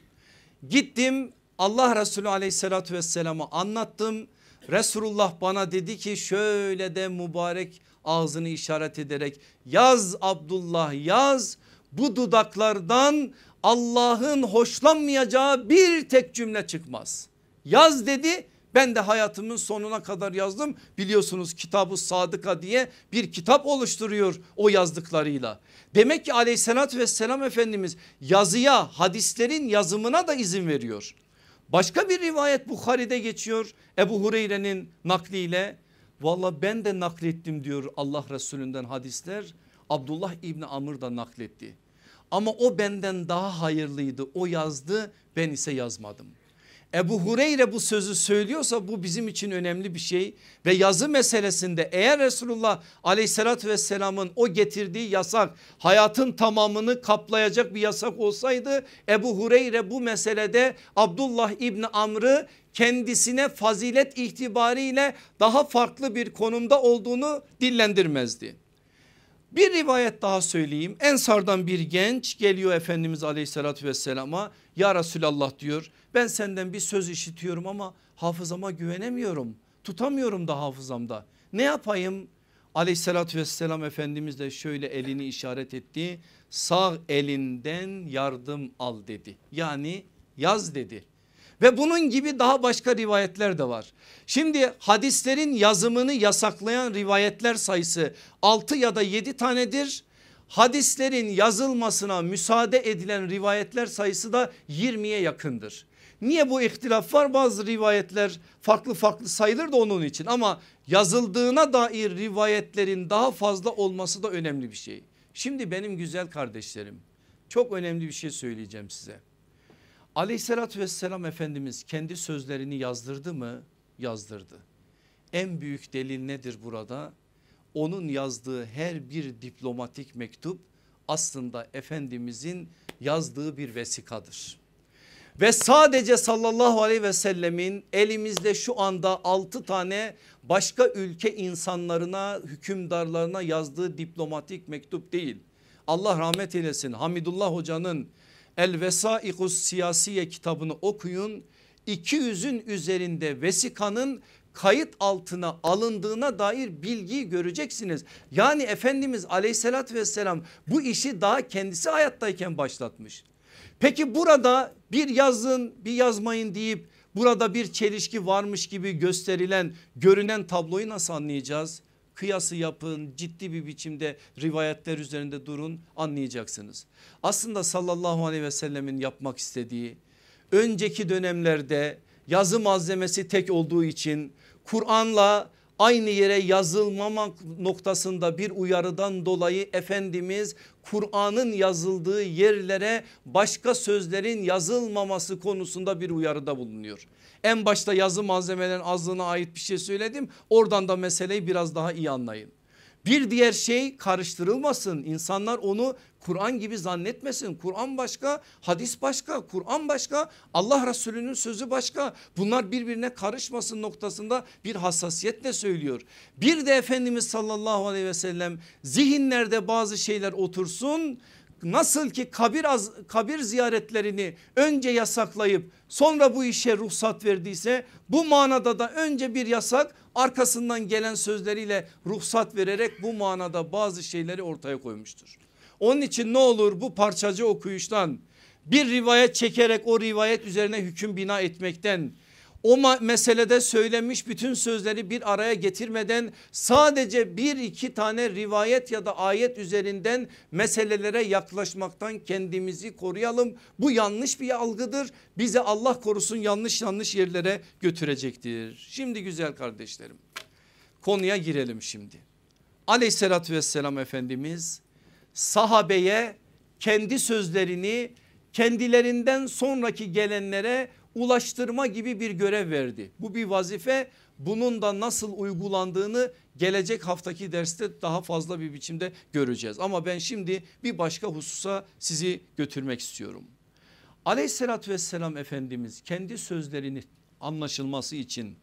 Gittim Allah Resulü aleyhissalatü vesselam'a anlattım. Resulullah bana dedi ki şöyle de mübarek ağzını işaret ederek yaz Abdullah yaz bu dudaklardan Allah'ın hoşlanmayacağı bir tek cümle çıkmaz. Yaz dedi ben de hayatımın sonuna kadar yazdım. Biliyorsunuz kitabı Sadıka diye bir kitap oluşturuyor o yazdıklarıyla. Demek ki aleyhissalatü vesselam Efendimiz yazıya hadislerin yazımına da izin veriyor. Başka bir rivayet Bukhari'de geçiyor Ebu Hureyre'nin nakliyle. Valla ben de naklettim diyor Allah Resulünden hadisler. Abdullah İbni Amr da nakletti. Ama o benden daha hayırlıydı o yazdı ben ise yazmadım. Ebu Hureyre bu sözü söylüyorsa bu bizim için önemli bir şey ve yazı meselesinde eğer Resulullah aleyhissalatü vesselamın o getirdiği yasak hayatın tamamını kaplayacak bir yasak olsaydı Ebu Hureyre bu meselede Abdullah İbni Amr'ı kendisine fazilet itibariyle daha farklı bir konumda olduğunu dillendirmezdi. Bir rivayet daha söyleyeyim. Ensardan bir genç geliyor Efendimiz aleyhissalatü vesselama. Ya Resulallah diyor ben senden bir söz işitiyorum ama hafızama güvenemiyorum. Tutamıyorum da hafızamda. Ne yapayım? Aleyhissalatü vesselam Efendimiz de şöyle elini işaret etti. Sağ elinden yardım al dedi. Yani yaz dedi. Ve bunun gibi daha başka rivayetler de var. Şimdi hadislerin yazımını yasaklayan rivayetler sayısı 6 ya da 7 tanedir. hadislerin yazılmasına müsaade edilen rivayetler sayısı da 20'ye yakındır. Niye bu ihtilaf var? Bazı rivayetler farklı farklı sayılır da onun için ama yazıldığına dair rivayetlerin daha fazla olması da önemli bir şey. Şimdi benim güzel kardeşlerim çok önemli bir şey söyleyeceğim size. Aleyhissalatü vesselam Efendimiz kendi sözlerini yazdırdı mı? Yazdırdı. En büyük delil nedir burada? Onun yazdığı her bir diplomatik mektup aslında Efendimizin yazdığı bir vesikadır. Ve sadece sallallahu aleyhi ve sellemin elimizde şu anda 6 tane başka ülke insanlarına hükümdarlarına yazdığı diplomatik mektup değil. Allah rahmet eylesin Hamidullah hocanın El Vesaikus Siyasiye kitabını okuyun. 200'ün üzerinde vesikanın kayıt altına alındığına dair bilgiyi göreceksiniz. Yani Efendimiz aleyhissalatü vesselam bu işi daha kendisi hayattayken başlatmış. Peki burada bir yazın bir yazmayın deyip burada bir çelişki varmış gibi gösterilen görünen tabloyu nasıl anlayacağız? Kıyası yapın ciddi bir biçimde rivayetler üzerinde durun anlayacaksınız. Aslında sallallahu aleyhi ve sellemin yapmak istediği önceki dönemlerde yazı malzemesi tek olduğu için Kur'an'la aynı yere yazılmamak noktasında bir uyarıdan dolayı Efendimiz Kur'an'ın yazıldığı yerlere başka sözlerin yazılmaması konusunda bir uyarıda bulunuyor. En başta yazı malzemelerin azlığına ait bir şey söyledim. Oradan da meseleyi biraz daha iyi anlayın. Bir diğer şey karıştırılmasın. İnsanlar onu Kur'an gibi zannetmesin. Kur'an başka, hadis başka, Kur'an başka, Allah Resulü'nün sözü başka. Bunlar birbirine karışmasın noktasında bir hassasiyetle söylüyor. Bir de Efendimiz sallallahu aleyhi ve sellem zihinlerde bazı şeyler otursun. Nasıl ki kabir, az, kabir ziyaretlerini önce yasaklayıp sonra bu işe ruhsat verdiyse bu manada da önce bir yasak arkasından gelen sözleriyle ruhsat vererek bu manada bazı şeyleri ortaya koymuştur. Onun için ne olur bu parçacı okuyuştan bir rivayet çekerek o rivayet üzerine hüküm bina etmekten o meselede söylenmiş bütün sözleri bir araya getirmeden sadece bir iki tane rivayet ya da ayet üzerinden meselelere yaklaşmaktan kendimizi koruyalım. Bu yanlış bir algıdır. Bize Allah korusun yanlış yanlış yerlere götürecektir. Şimdi güzel kardeşlerim konuya girelim şimdi. Aleyhissalatü vesselam Efendimiz sahabeye kendi sözlerini kendilerinden sonraki gelenlere ulaştırma gibi bir görev verdi. Bu bir vazife bunun da nasıl uygulandığını gelecek haftaki derste daha fazla bir biçimde göreceğiz. Ama ben şimdi bir başka hususa sizi götürmek istiyorum. Aleyhissalatü vesselam Efendimiz kendi sözlerini anlaşılması için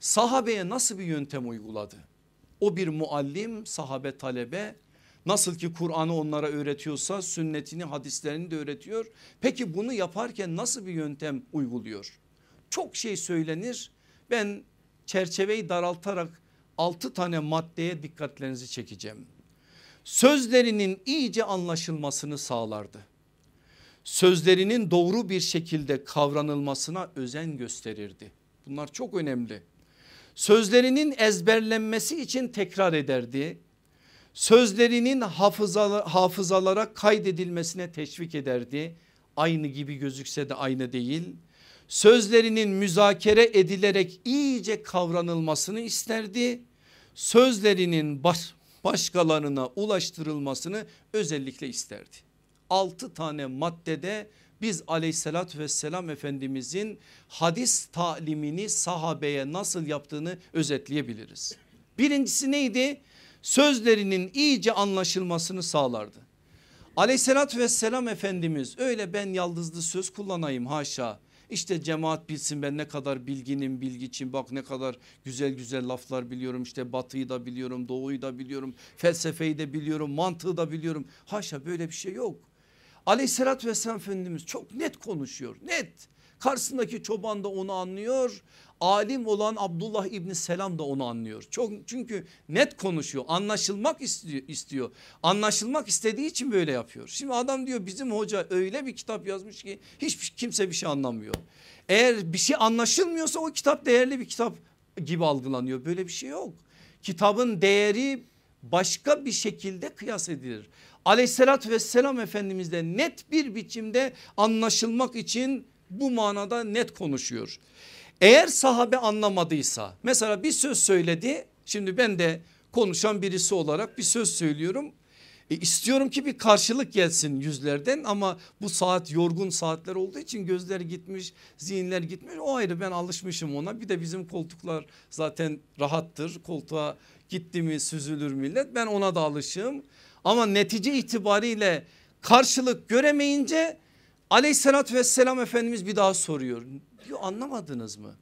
sahabeye nasıl bir yöntem uyguladı? O bir muallim sahabe talebe Nasıl ki Kur'an'ı onlara öğretiyorsa sünnetini hadislerini de öğretiyor. Peki bunu yaparken nasıl bir yöntem uyguluyor? Çok şey söylenir. Ben çerçeveyi daraltarak 6 tane maddeye dikkatlerinizi çekeceğim. Sözlerinin iyice anlaşılmasını sağlardı. Sözlerinin doğru bir şekilde kavranılmasına özen gösterirdi. Bunlar çok önemli. Sözlerinin ezberlenmesi için tekrar ederdi sözlerinin hafızalar, hafızalara kaydedilmesine teşvik ederdi. Aynı gibi gözükse de aynı değil. Sözlerinin müzakere edilerek iyice kavranılmasını isterdi. Sözlerinin baş, başkalarına ulaştırılmasını özellikle isterdi. Altı tane maddede biz aleyhissalatü vesselam efendimizin hadis talimini sahabeye nasıl yaptığını özetleyebiliriz. Birincisi neydi? Sözlerinin iyice anlaşılmasını sağlardı. Aleyhissalatü vesselam Efendimiz öyle ben yaldızlı söz kullanayım haşa. İşte cemaat bilsin ben ne kadar bilginim bilgiçim bak ne kadar güzel güzel laflar biliyorum işte batıyı da biliyorum doğuyu da biliyorum felsefeyi de biliyorum mantığı da biliyorum. Haşa böyle bir şey yok. Aleyhissalatü vesselam Efendimiz çok net konuşuyor net. Karşısındaki çoban da onu anlıyor alim olan Abdullah İbni Selam da onu anlıyor. Çok çünkü net konuşuyor anlaşılmak istiyor. Anlaşılmak istediği için böyle yapıyor. Şimdi adam diyor bizim hoca öyle bir kitap yazmış ki hiç kimse bir şey anlamıyor. Eğer bir şey anlaşılmıyorsa o kitap değerli bir kitap gibi algılanıyor. Böyle bir şey yok. Kitabın değeri başka bir şekilde kıyas edilir. Aleyhissalatü vesselam Efendimiz de net bir biçimde anlaşılmak için bu manada net konuşuyor. Eğer sahabe anlamadıysa mesela bir söz söyledi şimdi ben de konuşan birisi olarak bir söz söylüyorum. E istiyorum ki bir karşılık gelsin yüzlerden ama bu saat yorgun saatler olduğu için gözler gitmiş zihinler gitmiş. O ayrı ben alışmışım ona. Bir de bizim koltuklar zaten rahattır. Koltuğa gitti mi süzülür millet. Ben ona da alışığım. Ama netice itibariyle karşılık göremeyince aleyhissalatü vesselam Efendimiz bir daha soruyor diyor anlamadınız mı?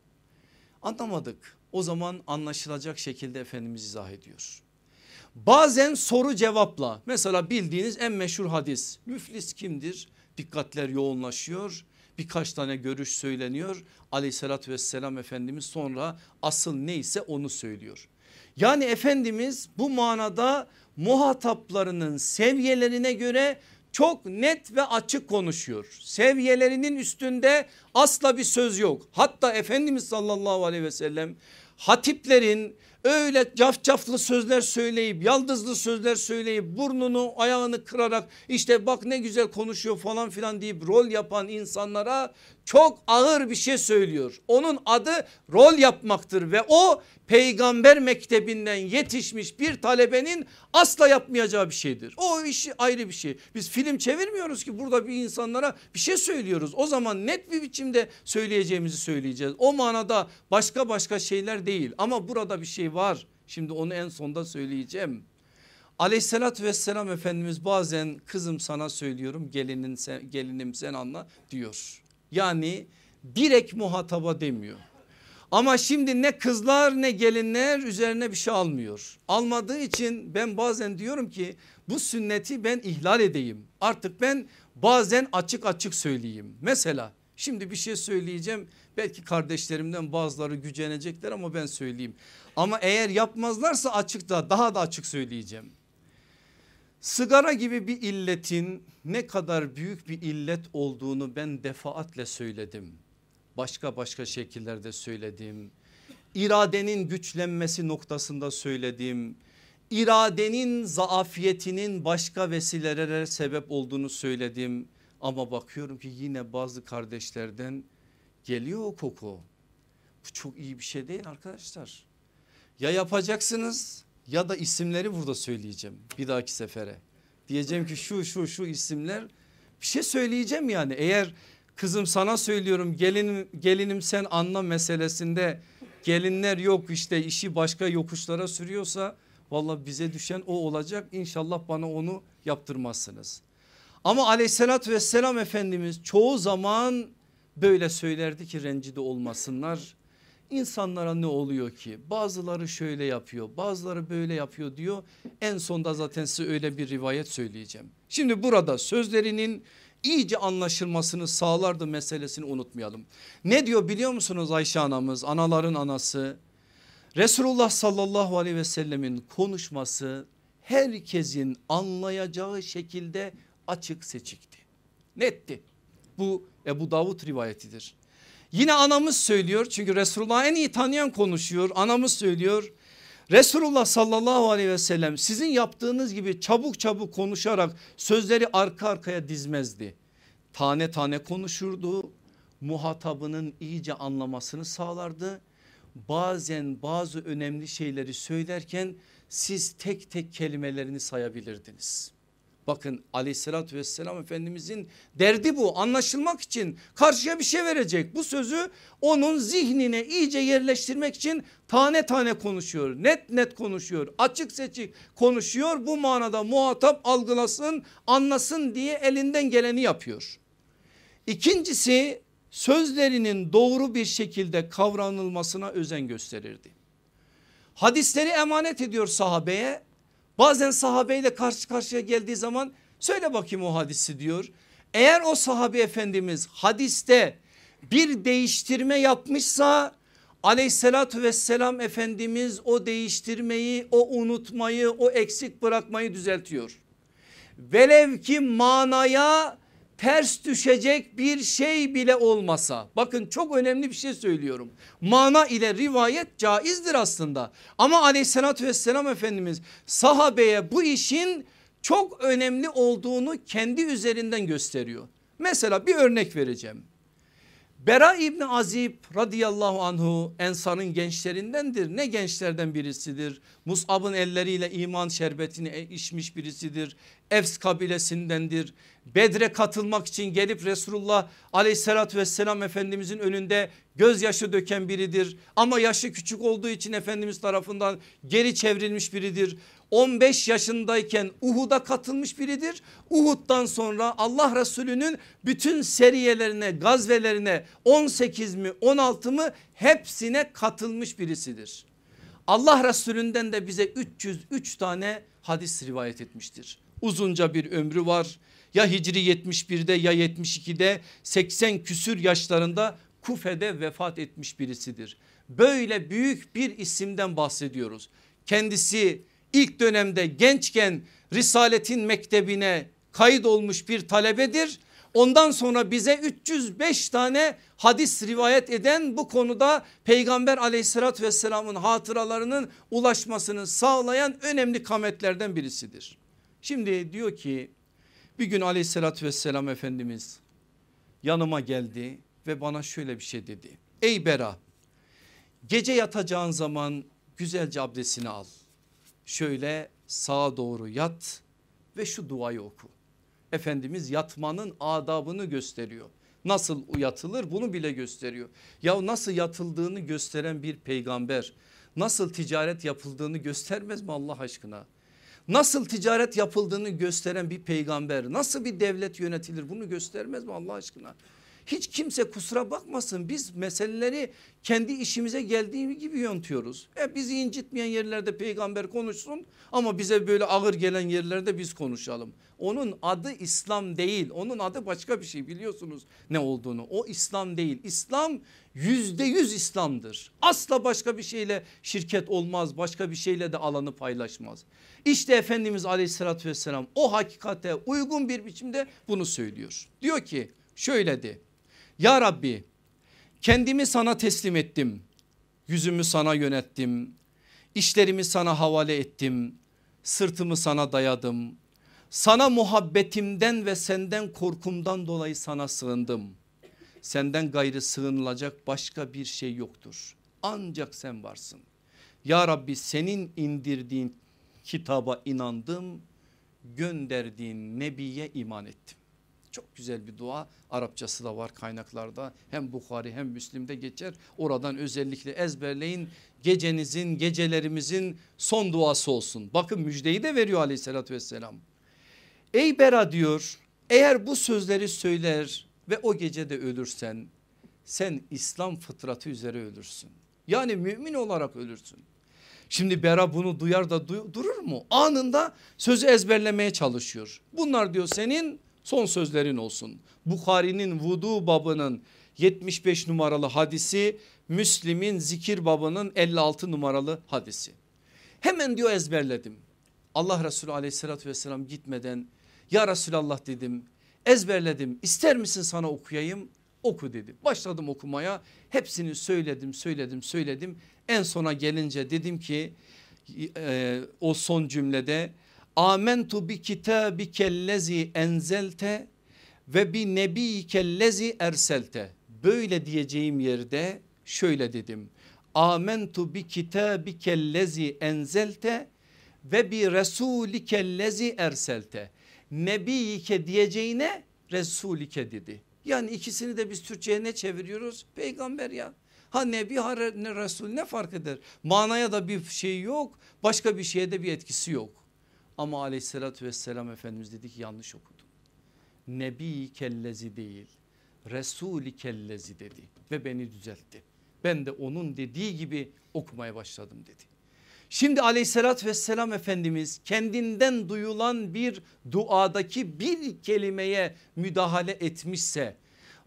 Anlamadık o zaman anlaşılacak şekilde Efendimiz izah ediyor. Bazen soru cevapla mesela bildiğiniz en meşhur hadis müflis kimdir? Dikkatler yoğunlaşıyor birkaç tane görüş söyleniyor aleyhissalatü vesselam Efendimiz sonra asıl neyse onu söylüyor. Yani Efendimiz bu manada muhataplarının seviyelerine göre çok net ve açık konuşuyor. Seviyelerinin üstünde asla bir söz yok. Hatta Efendimiz sallallahu aleyhi ve sellem hatiplerin öyle cafcaflı sözler söyleyip yaldızlı sözler söyleyip burnunu ayağını kırarak işte bak ne güzel konuşuyor falan filan deyip rol yapan insanlara çok ağır bir şey söylüyor. Onun adı rol yapmaktır ve o peygamber mektebinden yetişmiş bir talebenin asla yapmayacağı bir şeydir. O işi ayrı bir şey. Biz film çevirmiyoruz ki burada bir insanlara bir şey söylüyoruz. O zaman net bir biçimde söyleyeceğimizi söyleyeceğiz. O manada başka başka şeyler değil ama burada bir şey var. Şimdi onu en sonda söyleyeceğim. Aleyhissalatü vesselam Efendimiz bazen kızım sana söylüyorum gelinin sen, gelinim sen anla diyor. Yani direkt muhataba demiyor. Ama şimdi ne kızlar ne gelinler üzerine bir şey almıyor. Almadığı için ben bazen diyorum ki bu sünneti ben ihlal edeyim. Artık ben bazen açık açık söyleyeyim. Mesela şimdi bir şey söyleyeceğim. Belki kardeşlerimden bazıları gücenecekler ama ben söyleyeyim. Ama eğer yapmazlarsa açıkta daha da açık söyleyeceğim. Sigara gibi bir illetin ne kadar büyük bir illet olduğunu ben defaatle söyledim. Başka başka şekillerde söyledim. İradenin güçlenmesi noktasında söyledim. İradenin zaafiyetinin başka vesilelere sebep olduğunu söyledim. Ama bakıyorum ki yine bazı kardeşlerden geliyor o koku. Bu çok iyi bir şey değil arkadaşlar. Ya yapacaksınız ya da isimleri burada söyleyeceğim bir dahaki sefere. Diyeceğim ki şu şu şu isimler bir şey söyleyeceğim yani eğer kızım sana söylüyorum gelin, gelinim sen anla meselesinde gelinler yok işte işi başka yokuşlara sürüyorsa valla bize düşen o olacak İnşallah bana onu yaptırmazsınız. Ama aleyhissalatü vesselam Efendimiz çoğu zaman böyle söylerdi ki rencide olmasınlar İnsanlara ne oluyor ki bazıları şöyle yapıyor bazıları böyle yapıyor diyor. En sonda zaten size öyle bir rivayet söyleyeceğim. Şimdi burada sözlerinin iyice anlaşılmasını sağlardı meselesini unutmayalım. Ne diyor biliyor musunuz Ayşe anamız anaların anası? Resulullah sallallahu aleyhi ve sellemin konuşması herkesin anlayacağı şekilde açık seçikti. Netti. Bu Ebu Davud rivayetidir. Yine anamız söylüyor çünkü Resulullah en iyi tanıyan konuşuyor. Anamız söylüyor. Resulullah sallallahu aleyhi ve sellem sizin yaptığınız gibi çabuk çabuk konuşarak sözleri arka arkaya dizmezdi. Tane tane konuşurdu. Muhatabının iyice anlamasını sağlardı. Bazen bazı önemli şeyleri söylerken siz tek tek kelimelerini sayabilirdiniz. Bakın aleyhissalatü vesselam Efendimizin derdi bu anlaşılmak için karşıya bir şey verecek. Bu sözü onun zihnine iyice yerleştirmek için tane tane konuşuyor. Net net konuşuyor açık seçik konuşuyor. Bu manada muhatap algılasın anlasın diye elinden geleni yapıyor. İkincisi sözlerinin doğru bir şekilde kavranılmasına özen gösterirdi. Hadisleri emanet ediyor sahabeye Bazen sahabeyle karşı karşıya geldiği zaman söyle bakayım o hadisi diyor. Eğer o sahabe efendimiz hadiste bir değiştirme yapmışsa aleyhissalatü vesselam efendimiz o değiştirmeyi o unutmayı o eksik bırakmayı düzeltiyor. Velev ki manaya ters düşecek bir şey bile olmasa bakın çok önemli bir şey söylüyorum. Mana ile rivayet caizdir aslında ama aleyhissalatü vesselam Efendimiz sahabeye bu işin çok önemli olduğunu kendi üzerinden gösteriyor. Mesela bir örnek vereceğim. Bera İbni Azib radıyallahu anhu Ensar'ın gençlerindendir. Ne gençlerden birisidir. Mus'ab'ın elleriyle iman şerbetini içmiş birisidir. Efs kabilesindendir. Bedre katılmak için gelip Resulullah aleyhissalatü vesselam Efendimizin önünde gözyaşı döken biridir. Ama yaşı küçük olduğu için Efendimiz tarafından geri çevrilmiş biridir. 15 yaşındayken Uhud'a katılmış biridir. Uhud'dan sonra Allah Resulü'nün bütün seriyelerine gazvelerine 18 mi 16 mı hepsine katılmış birisidir. Allah Resulü'nden de bize 303 tane hadis rivayet etmiştir. Uzunca bir ömrü var. Ya Hicri 71'de ya 72'de 80 küsür yaşlarında Kufe'de vefat etmiş birisidir. Böyle büyük bir isimden bahsediyoruz. Kendisi ilk dönemde gençken Risaletin mektebine kayıt olmuş bir talebedir. Ondan sonra bize 305 tane hadis rivayet eden bu konuda peygamber aleyhissalatü vesselamın hatıralarının ulaşmasını sağlayan önemli kametlerden birisidir. Şimdi diyor ki bir gün aleyhissalatü vesselam efendimiz yanıma geldi ve bana şöyle bir şey dedi. Ey Bera gece yatacağın zaman güzelce abdestini al şöyle sağa doğru yat ve şu duayı oku. Efendimiz yatmanın adabını gösteriyor. Nasıl yatılır bunu bile gösteriyor. Ya nasıl yatıldığını gösteren bir peygamber nasıl ticaret yapıldığını göstermez mi Allah aşkına? Nasıl ticaret yapıldığını gösteren bir peygamber nasıl bir devlet yönetilir bunu göstermez mi Allah aşkına? Hiç kimse kusura bakmasın biz meseleleri kendi işimize geldiği gibi yontuyoruz. E bizi incitmeyen yerlerde peygamber konuşsun ama bize böyle ağır gelen yerlerde biz konuşalım. Onun adı İslam değil onun adı başka bir şey biliyorsunuz ne olduğunu o İslam değil. İslam yüzde yüz İslam'dır. Asla başka bir şeyle şirket olmaz başka bir şeyle de alanı paylaşmaz. İşte Efendimiz aleyhissalatü vesselam o hakikate uygun bir biçimde bunu söylüyor. Diyor ki şöyle de ya Rabbi kendimi sana teslim ettim. Yüzümü sana yönettim. İşlerimi sana havale ettim. Sırtımı sana dayadım. Sana muhabbetimden ve senden korkumdan dolayı sana sığındım. Senden gayrı sığınılacak başka bir şey yoktur. Ancak sen varsın. Ya Rabbi senin indirdiğin kitaba inandım. Gönderdiğin nebiye iman ettim. Çok güzel bir dua Arapçası da var kaynaklarda hem Bukhari hem Müslim'de geçer. Oradan özellikle ezberleyin gecenizin gecelerimizin son duası olsun. Bakın müjdeyi de veriyor aleyhissalatü vesselam. Ey Bera diyor eğer bu sözleri söyler ve o gece de ölürsen sen İslam fıtratı üzere ölürsün. Yani mümin olarak ölürsün. Şimdi Bera bunu duyar da du durur mu? Anında sözü ezberlemeye çalışıyor. Bunlar diyor senin son sözlerin olsun. Bukhari'nin vudu babının 75 numaralı hadisi Müslim'in zikir babının 56 numaralı hadisi. Hemen diyor ezberledim. Allah Resulü aleyhissalatü vesselam gitmeden ya Resulallah dedim ezberledim ister misin sana okuyayım oku dedi. Başladım okumaya hepsini söyledim söyledim söyledim en sona gelince dedim ki e, o son cümlede Amentu bi kitabikellezi enzelte ve bi nebiyikellezi erselte. Böyle diyeceğim yerde şöyle dedim. Amentu bi kitabikellezi enzelte ve bi resulikellezi erselte. Nebiyike diyeceğine resulike dedi. Yani ikisini de biz Türkçe'ye ne çeviriyoruz? Peygamber ya. Ha nebi ha resul ne fark eder? Manaya da bir şey yok başka bir şeye de bir etkisi yok. Ama aleyhissalatü vesselam Efendimiz dedi ki yanlış okudum. Nebi kellezi değil Resulü kellezi dedi ve beni düzeltti. Ben de onun dediği gibi okumaya başladım dedi. Şimdi aleyhissalatü vesselam Efendimiz kendinden duyulan bir duadaki bir kelimeye müdahale etmişse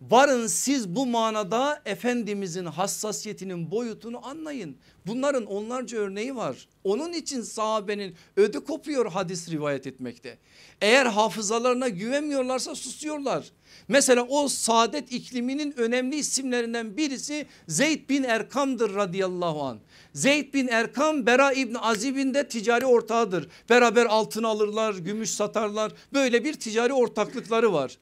Varın siz bu manada Efendimizin hassasiyetinin boyutunu anlayın. Bunların onlarca örneği var. Onun için sahabenin ödü kopuyor hadis rivayet etmekte. Eğer hafızalarına güvenmiyorlarsa susuyorlar. Mesela o saadet ikliminin önemli isimlerinden birisi Zeyd bin Erkam'dır radıyallahu an. Zeyd bin Erkam Bera İbni Azib'in de ticari ortağıdır. Beraber altın alırlar, gümüş satarlar. Böyle bir ticari ortaklıkları var.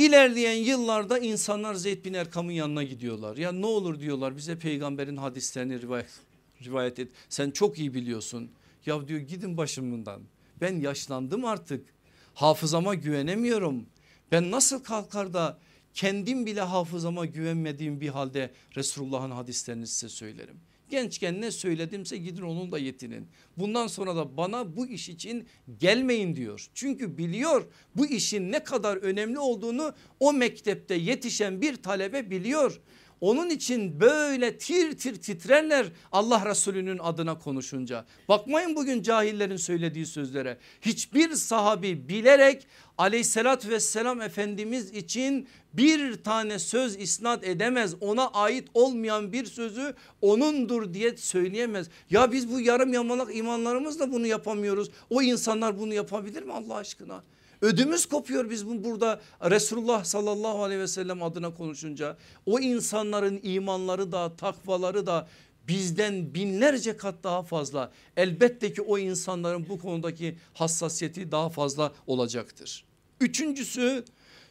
İlerleyen yıllarda insanlar Zeyd bin Erkam'ın yanına gidiyorlar. Ya ne olur diyorlar bize peygamberin hadislerini rivayet, rivayet et. Sen çok iyi biliyorsun. Ya diyor gidin başımdan. Ben yaşlandım artık. Hafızama güvenemiyorum. Ben nasıl kalkar da kendim bile hafızama güvenmediğim bir halde Resulullah'ın hadislerini size söylerim. Gençken ne söyledimse gidin onun da yetinin. Bundan sonra da bana bu iş için gelmeyin diyor. Çünkü biliyor bu işin ne kadar önemli olduğunu o mektepte yetişen bir talebe biliyor. Onun için böyle tir tir titrerler Allah Resulü'nün adına konuşunca. Bakmayın bugün cahillerin söylediği sözlere. Hiçbir sahabi bilerek aleyhissalatü vesselam Efendimiz için bir tane söz isnat edemez. Ona ait olmayan bir sözü onundur diye söyleyemez. Ya biz bu yarım yamalak imanlarımızla bunu yapamıyoruz. O insanlar bunu yapabilir mi Allah aşkına? Ödümüz kopuyor biz burada Resulullah sallallahu aleyhi ve sellem adına konuşunca. O insanların imanları da takvaları da bizden binlerce kat daha fazla. Elbette ki o insanların bu konudaki hassasiyeti daha fazla olacaktır. Üçüncüsü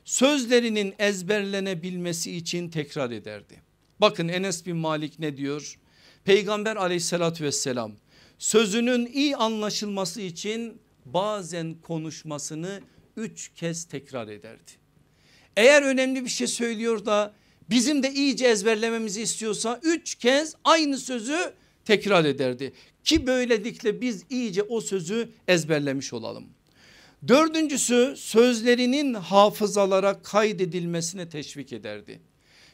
sözlerinin ezberlenebilmesi için tekrar ederdi. Bakın Enes bin Malik ne diyor? Peygamber aleyhissalatü vesselam sözünün iyi anlaşılması için bazen konuşmasını üç kez tekrar ederdi. Eğer önemli bir şey söylüyor da bizim de iyice ezberlememizi istiyorsa üç kez aynı sözü tekrar ederdi. Ki böylelikle biz iyice o sözü ezberlemiş olalım. Dördüncüsü sözlerinin hafızalara kaydedilmesine teşvik ederdi.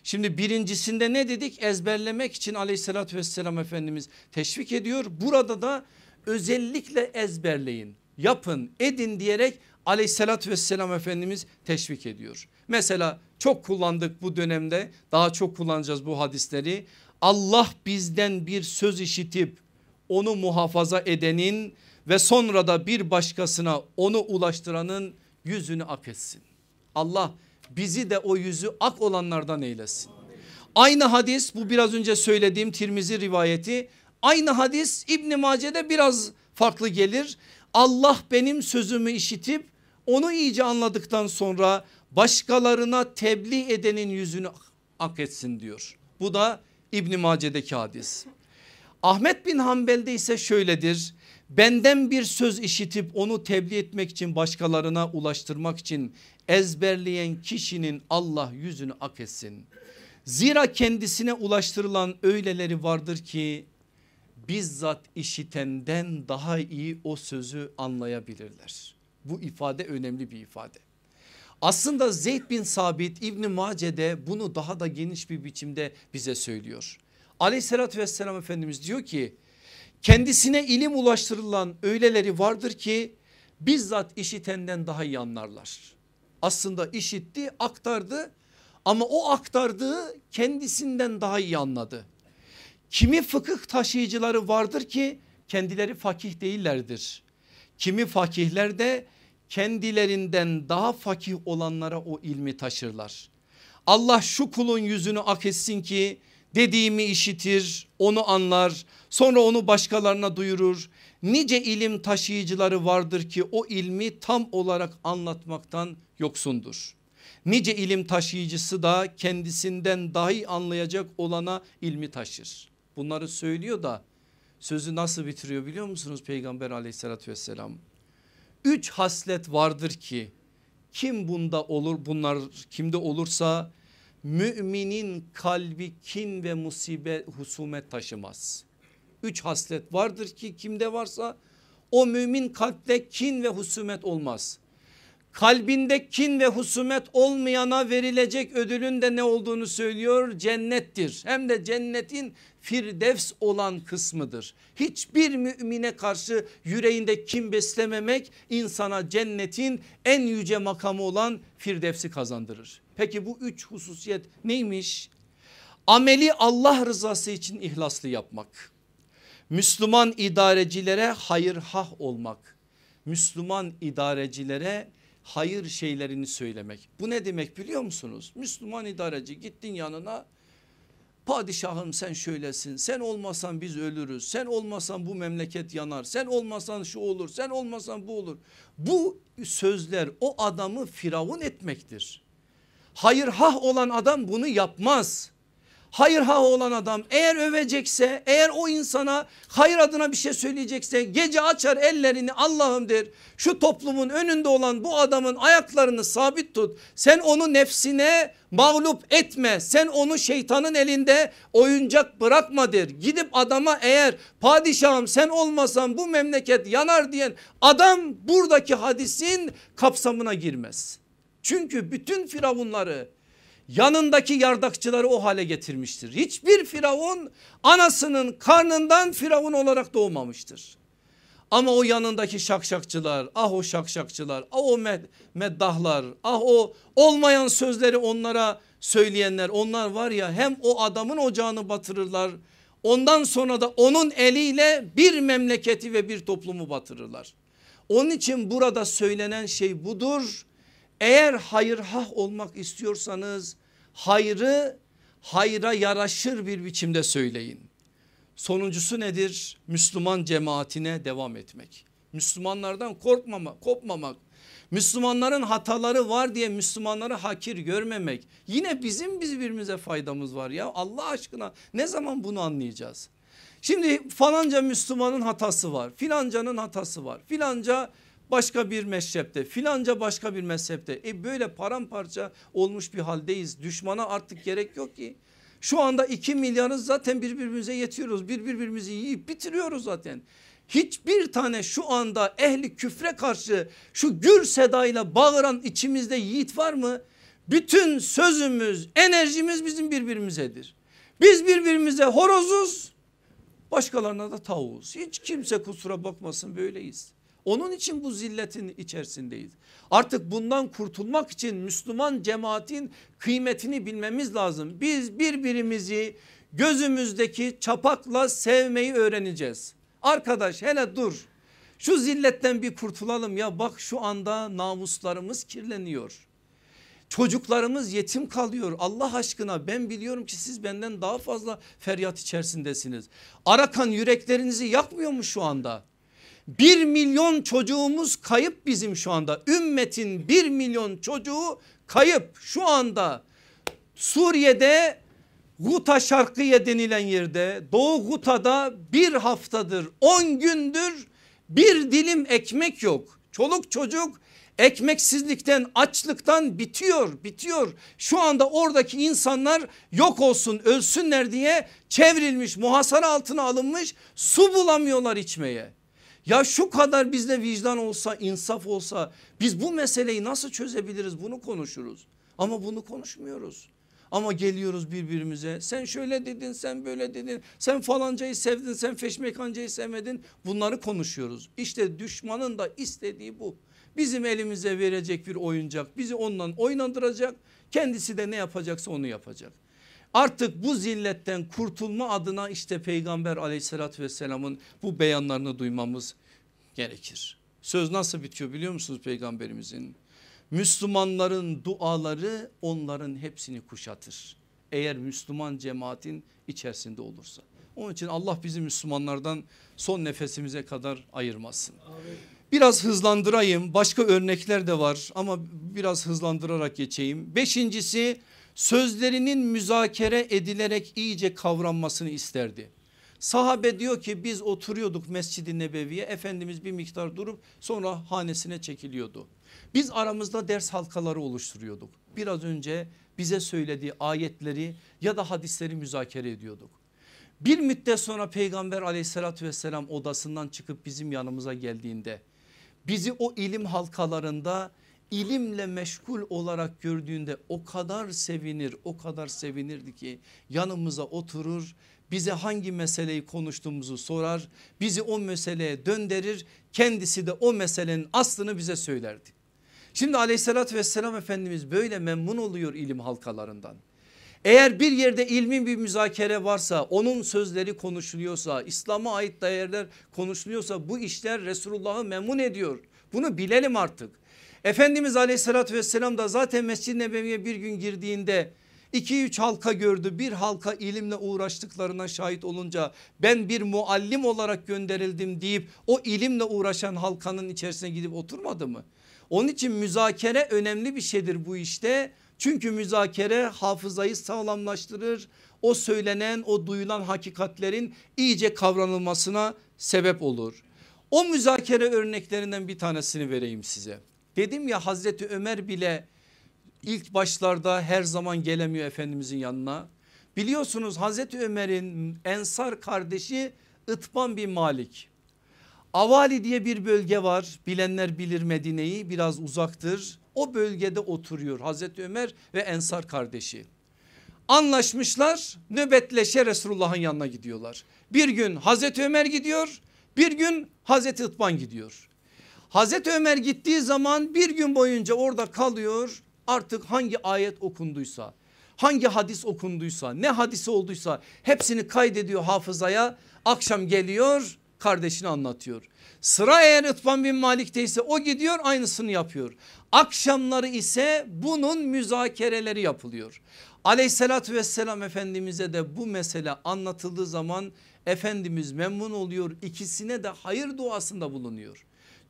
Şimdi birincisinde ne dedik ezberlemek için aleyhissalatü vesselam Efendimiz teşvik ediyor. Burada da özellikle ezberleyin yapın edin diyerek aleyhissalatü vesselam Efendimiz teşvik ediyor. Mesela çok kullandık bu dönemde daha çok kullanacağız bu hadisleri. Allah bizden bir söz işitip onu muhafaza edenin ve sonra da bir başkasına onu ulaştıranın yüzünü ak etsin. Allah bizi de o yüzü ak olanlardan eylesin. Aynı hadis bu biraz önce söylediğim Tirmizi rivayeti. Aynı hadis İbn Mace'de biraz farklı gelir. Allah benim sözümü işitip onu iyice anladıktan sonra başkalarına tebliğ edenin yüzünü ak etsin diyor. Bu da İbn Mace'deki hadis. Ahmet bin Hanbel'de ise şöyledir. Benden bir söz işitip onu tebliğ etmek için başkalarına ulaştırmak için ezberleyen kişinin Allah yüzünü ak etsin. Zira kendisine ulaştırılan öyleleri vardır ki bizzat işitenden daha iyi o sözü anlayabilirler. Bu ifade önemli bir ifade. Aslında Zeyd bin Sabit İbni Mace'de bunu daha da geniş bir biçimde bize söylüyor. Aleyhissalatü vesselam Efendimiz diyor ki kendisine ilim ulaştırılan öyleleri vardır ki bizzat işitenden daha iyi anlarlar. Aslında işitti aktardı ama o aktardığı kendisinden daha iyi anladı. Kimi fıkıh taşıyıcıları vardır ki kendileri fakih değillerdir. Kimi fakihler de kendilerinden daha fakih olanlara o ilmi taşırlar. Allah şu kulun yüzünü ak etsin ki dediğimi işitir onu anlar sonra onu başkalarına duyurur. Nice ilim taşıyıcıları vardır ki o ilmi tam olarak anlatmaktan yoksundur. Nice ilim taşıyıcısı da kendisinden dahi anlayacak olana ilmi taşır. Bunları söylüyor da sözü nasıl bitiriyor biliyor musunuz Peygamber aleyhissalatü vesselam? Üç haslet vardır ki kim bunda olur bunlar kimde olursa müminin kalbi kin ve musibet husumet taşımaz. Üç haslet vardır ki kimde varsa o mümin kalpte kin ve husumet olmaz. Kalbinde kin ve husumet olmayana verilecek ödülün de ne olduğunu söylüyor cennettir. Hem de cennetin firdevs olan kısmıdır. Hiçbir mümine karşı yüreğinde kim beslememek insana cennetin en yüce makamı olan firdevsi kazandırır. Peki bu üç hususiyet neymiş? Ameli Allah rızası için ihlaslı yapmak. Müslüman idarecilere hayır hah olmak. Müslüman idarecilere hayır şeylerini söylemek. Bu ne demek biliyor musunuz? Müslüman idareci gittin yanına padişahım sen şöylesin sen olmasan biz ölürüz sen olmasan bu memleket yanar sen olmasan şu olur sen olmasan bu olur. Bu sözler o adamı firavun etmektir. Hayır hah olan adam bunu yapmaz hayır ha olan adam eğer övecekse eğer o insana hayır adına bir şey söyleyecekse gece açar ellerini Allah'ım der. Şu toplumun önünde olan bu adamın ayaklarını sabit tut. Sen onu nefsine mağlup etme. Sen onu şeytanın elinde oyuncak bırakma der. Gidip adama eğer padişahım sen olmasan bu memleket yanar diyen adam buradaki hadisin kapsamına girmez. Çünkü bütün firavunları yanındaki yardakçıları o hale getirmiştir. Hiçbir firavun anasının karnından firavun olarak doğmamıştır. Ama o yanındaki şakşakçılar ah o şakşakçılar ah o med meddahlar ah o olmayan sözleri onlara söyleyenler onlar var ya hem o adamın ocağını batırırlar. Ondan sonra da onun eliyle bir memleketi ve bir toplumu batırırlar. Onun için burada söylenen şey budur. Eğer hayır hah olmak istiyorsanız hayrı hayra yaraşır bir biçimde söyleyin. Sonuncusu nedir? Müslüman cemaatine devam etmek. Müslümanlardan korkmamak, kopmamak. Müslümanların hataları var diye Müslümanları hakir görmemek. Yine bizim birbirimize faydamız var ya Allah aşkına ne zaman bunu anlayacağız? Şimdi falanca Müslümanın hatası var filancanın hatası var filanca başka bir mezhepte filanca başka bir mezhepte e böyle paramparça olmuş bir haldeyiz düşmana artık gerek yok ki. Şu anda 2 milyarız zaten birbirimize yetiyoruz bir birbirimizi yiyip bitiriyoruz zaten. Hiçbir tane şu anda ehli küfre karşı şu gür sedayla bağıran içimizde yiğit var mı? Bütün sözümüz enerjimiz bizim birbirimizedir. Biz birbirimize horozuz başkalarına da tavuğuz. Hiç kimse kusura bakmasın böyleyiz. Onun için bu zilletin içerisindeyiz. Artık bundan kurtulmak için Müslüman cemaatin kıymetini bilmemiz lazım. Biz birbirimizi gözümüzdeki çapakla sevmeyi öğreneceğiz. Arkadaş hele dur şu zilletten bir kurtulalım ya bak şu anda namuslarımız kirleniyor. Çocuklarımız yetim kalıyor Allah aşkına ben biliyorum ki siz benden daha fazla feryat içerisindesiniz. Arakan yüreklerinizi yakmıyor mu şu anda? Bir milyon çocuğumuz kayıp bizim şu anda. Ümmetin bir milyon çocuğu kayıp şu anda. Suriye'de Guta Şarkıye denilen yerde Doğu Guta'da bir haftadır 10 gündür bir dilim ekmek yok. Çoluk çocuk ekmeksizlikten açlıktan bitiyor bitiyor. Şu anda oradaki insanlar yok olsun ölsünler diye çevrilmiş muhasara altına alınmış su bulamıyorlar içmeye. Ya şu kadar bizde vicdan olsa insaf olsa biz bu meseleyi nasıl çözebiliriz bunu konuşuruz. Ama bunu konuşmuyoruz. Ama geliyoruz birbirimize sen şöyle dedin sen böyle dedin sen falancayı sevdin sen feşmekancayı sevmedin bunları konuşuyoruz. İşte düşmanın da istediği bu. Bizim elimize verecek bir oyuncak bizi ondan oynandıracak kendisi de ne yapacaksa onu yapacak. Artık bu zilletten kurtulma adına işte peygamber aleyhissalatü vesselamın bu beyanlarını duymamız gerekir. Söz nasıl bitiyor biliyor musunuz peygamberimizin? Müslümanların duaları onların hepsini kuşatır. Eğer Müslüman cemaatin içerisinde olursa. Onun için Allah bizi Müslümanlardan son nefesimize kadar ayırmasın. Biraz hızlandırayım başka örnekler de var ama biraz hızlandırarak geçeyim. Beşincisi sözlerinin müzakere edilerek iyice kavranmasını isterdi. Sahabe diyor ki biz oturuyorduk Mescid-i Nebevi'ye Efendimiz bir miktar durup sonra hanesine çekiliyordu. Biz aramızda ders halkaları oluşturuyorduk. Biraz önce bize söylediği ayetleri ya da hadisleri müzakere ediyorduk. Bir müddet sonra peygamber aleyhissalatü vesselam odasından çıkıp bizim yanımıza geldiğinde bizi o ilim halkalarında ilimle meşgul olarak gördüğünde o kadar sevinir o kadar sevinirdi ki yanımıza oturur bize hangi meseleyi konuştuğumuzu sorar bizi o meseleye döndürür kendisi de o meselenin aslını bize söylerdi. Şimdi aleyhissalatü vesselam Efendimiz böyle memnun oluyor ilim halkalarından. Eğer bir yerde ilmin bir müzakere varsa onun sözleri konuşuluyorsa İslam'a ait değerler konuşuluyorsa bu işler Resulullah'ı memnun ediyor. Bunu bilelim artık. Efendimiz aleyhissalatü vesselam da zaten Mescid-i Nebevi'ye bir gün girdiğinde 2-3 halka gördü bir halka ilimle uğraştıklarına şahit olunca ben bir muallim olarak gönderildim deyip o ilimle uğraşan halkanın içerisine gidip oturmadı mı? Onun için müzakere önemli bir şeydir bu işte. Çünkü müzakere hafızayı sağlamlaştırır. O söylenen o duyulan hakikatlerin iyice kavranılmasına sebep olur. O müzakere örneklerinden bir tanesini vereyim size. Dedim ya Hazreti Ömer bile ilk başlarda her zaman gelemiyor Efendimizin yanına. Biliyorsunuz Hazreti Ömer'in Ensar kardeşi Itban bin Malik. Avali diye bir bölge var bilenler bilir Medine'yi biraz uzaktır. O bölgede oturuyor Hazreti Ömer ve Ensar kardeşi. Anlaşmışlar nöbetleşe Resulullah'ın yanına gidiyorlar. Bir gün Hazreti Ömer gidiyor bir gün Hazreti Itban gidiyor. Hazreti Ömer gittiği zaman bir gün boyunca orada kalıyor artık hangi ayet okunduysa hangi hadis okunduysa ne hadisi olduysa hepsini kaydediyor hafızaya akşam geliyor kardeşini anlatıyor. Sıra eğer Itban bin Malik'te o gidiyor aynısını yapıyor. Akşamları ise bunun müzakereleri yapılıyor. Aleyhissalatü vesselam Efendimiz'e de bu mesele anlatıldığı zaman Efendimiz memnun oluyor ikisine de hayır duasında bulunuyor.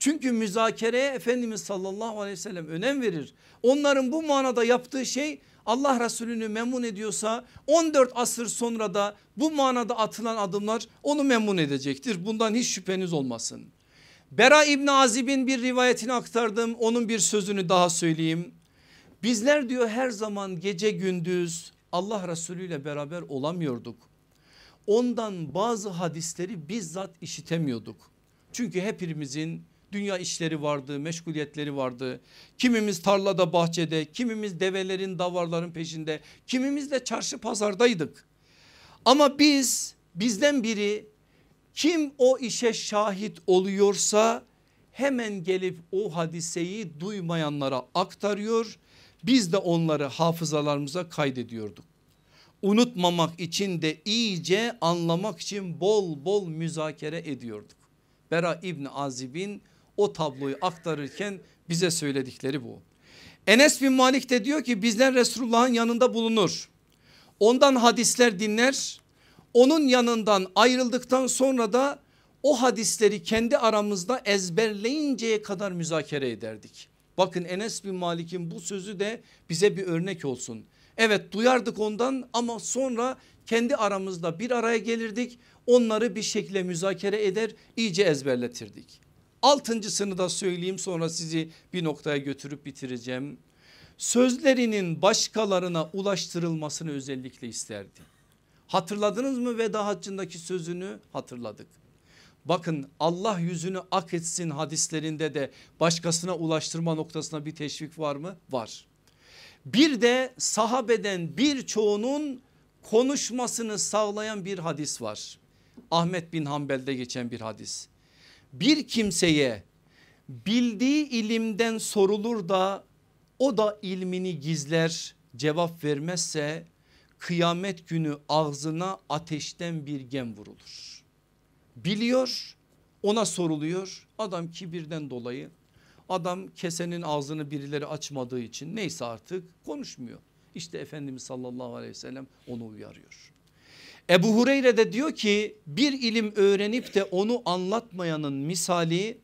Çünkü müzakereye Efendimiz sallallahu aleyhi ve sellem önem verir. Onların bu manada yaptığı şey Allah Resulü'nü memnun ediyorsa 14 asır sonra da bu manada atılan adımlar onu memnun edecektir. Bundan hiç şüpheniz olmasın. Bera İbni Azib'in bir rivayetini aktardım onun bir sözünü daha söyleyeyim. Bizler diyor her zaman gece gündüz Allah Resulü ile beraber olamıyorduk. Ondan bazı hadisleri bizzat işitemiyorduk. Çünkü hepimizin dünya işleri vardı, meşguliyetleri vardı. Kimimiz tarlada, bahçede, kimimiz develerin, davarların peşinde, kimimiz de çarşı pazardaydık. Ama biz bizden biri kim o işe şahit oluyorsa hemen gelip o hadiseyi duymayanlara aktarıyor. Biz de onları hafızalarımıza kaydediyorduk. Unutmamak için de iyice anlamak için bol bol müzakere ediyorduk. Bera İbni Azib'in o tabloyu aktarırken bize söyledikleri bu. Enes bin Malik de diyor ki bizler Resulullah'ın yanında bulunur. Ondan hadisler dinler. Onun yanından ayrıldıktan sonra da o hadisleri kendi aramızda ezberleyinceye kadar müzakere ederdik. Bakın Enes bin Malik'in bu sözü de bize bir örnek olsun. Evet duyardık ondan ama sonra kendi aramızda bir araya gelirdik. Onları bir şekilde müzakere eder iyice ezberletirdik. Altıncısını da söyleyeyim sonra sizi bir noktaya götürüp bitireceğim. Sözlerinin başkalarına ulaştırılmasını özellikle isterdi. Hatırladınız mı veda haccındaki sözünü hatırladık. Bakın Allah yüzünü ak etsin hadislerinde de başkasına ulaştırma noktasına bir teşvik var mı? Var. Bir de sahabeden birçoğunun konuşmasını sağlayan bir hadis var. Ahmet bin Hanbel'de geçen bir hadis bir kimseye bildiği ilimden sorulur da o da ilmini gizler cevap vermezse kıyamet günü ağzına ateşten bir gem vurulur. Biliyor ona soruluyor adam kibirden dolayı adam kesenin ağzını birileri açmadığı için neyse artık konuşmuyor. İşte Efendimiz sallallahu aleyhi ve sellem onu uyarıyor. Ebu Hureyre de diyor ki bir ilim öğrenip de onu anlatmayanın misali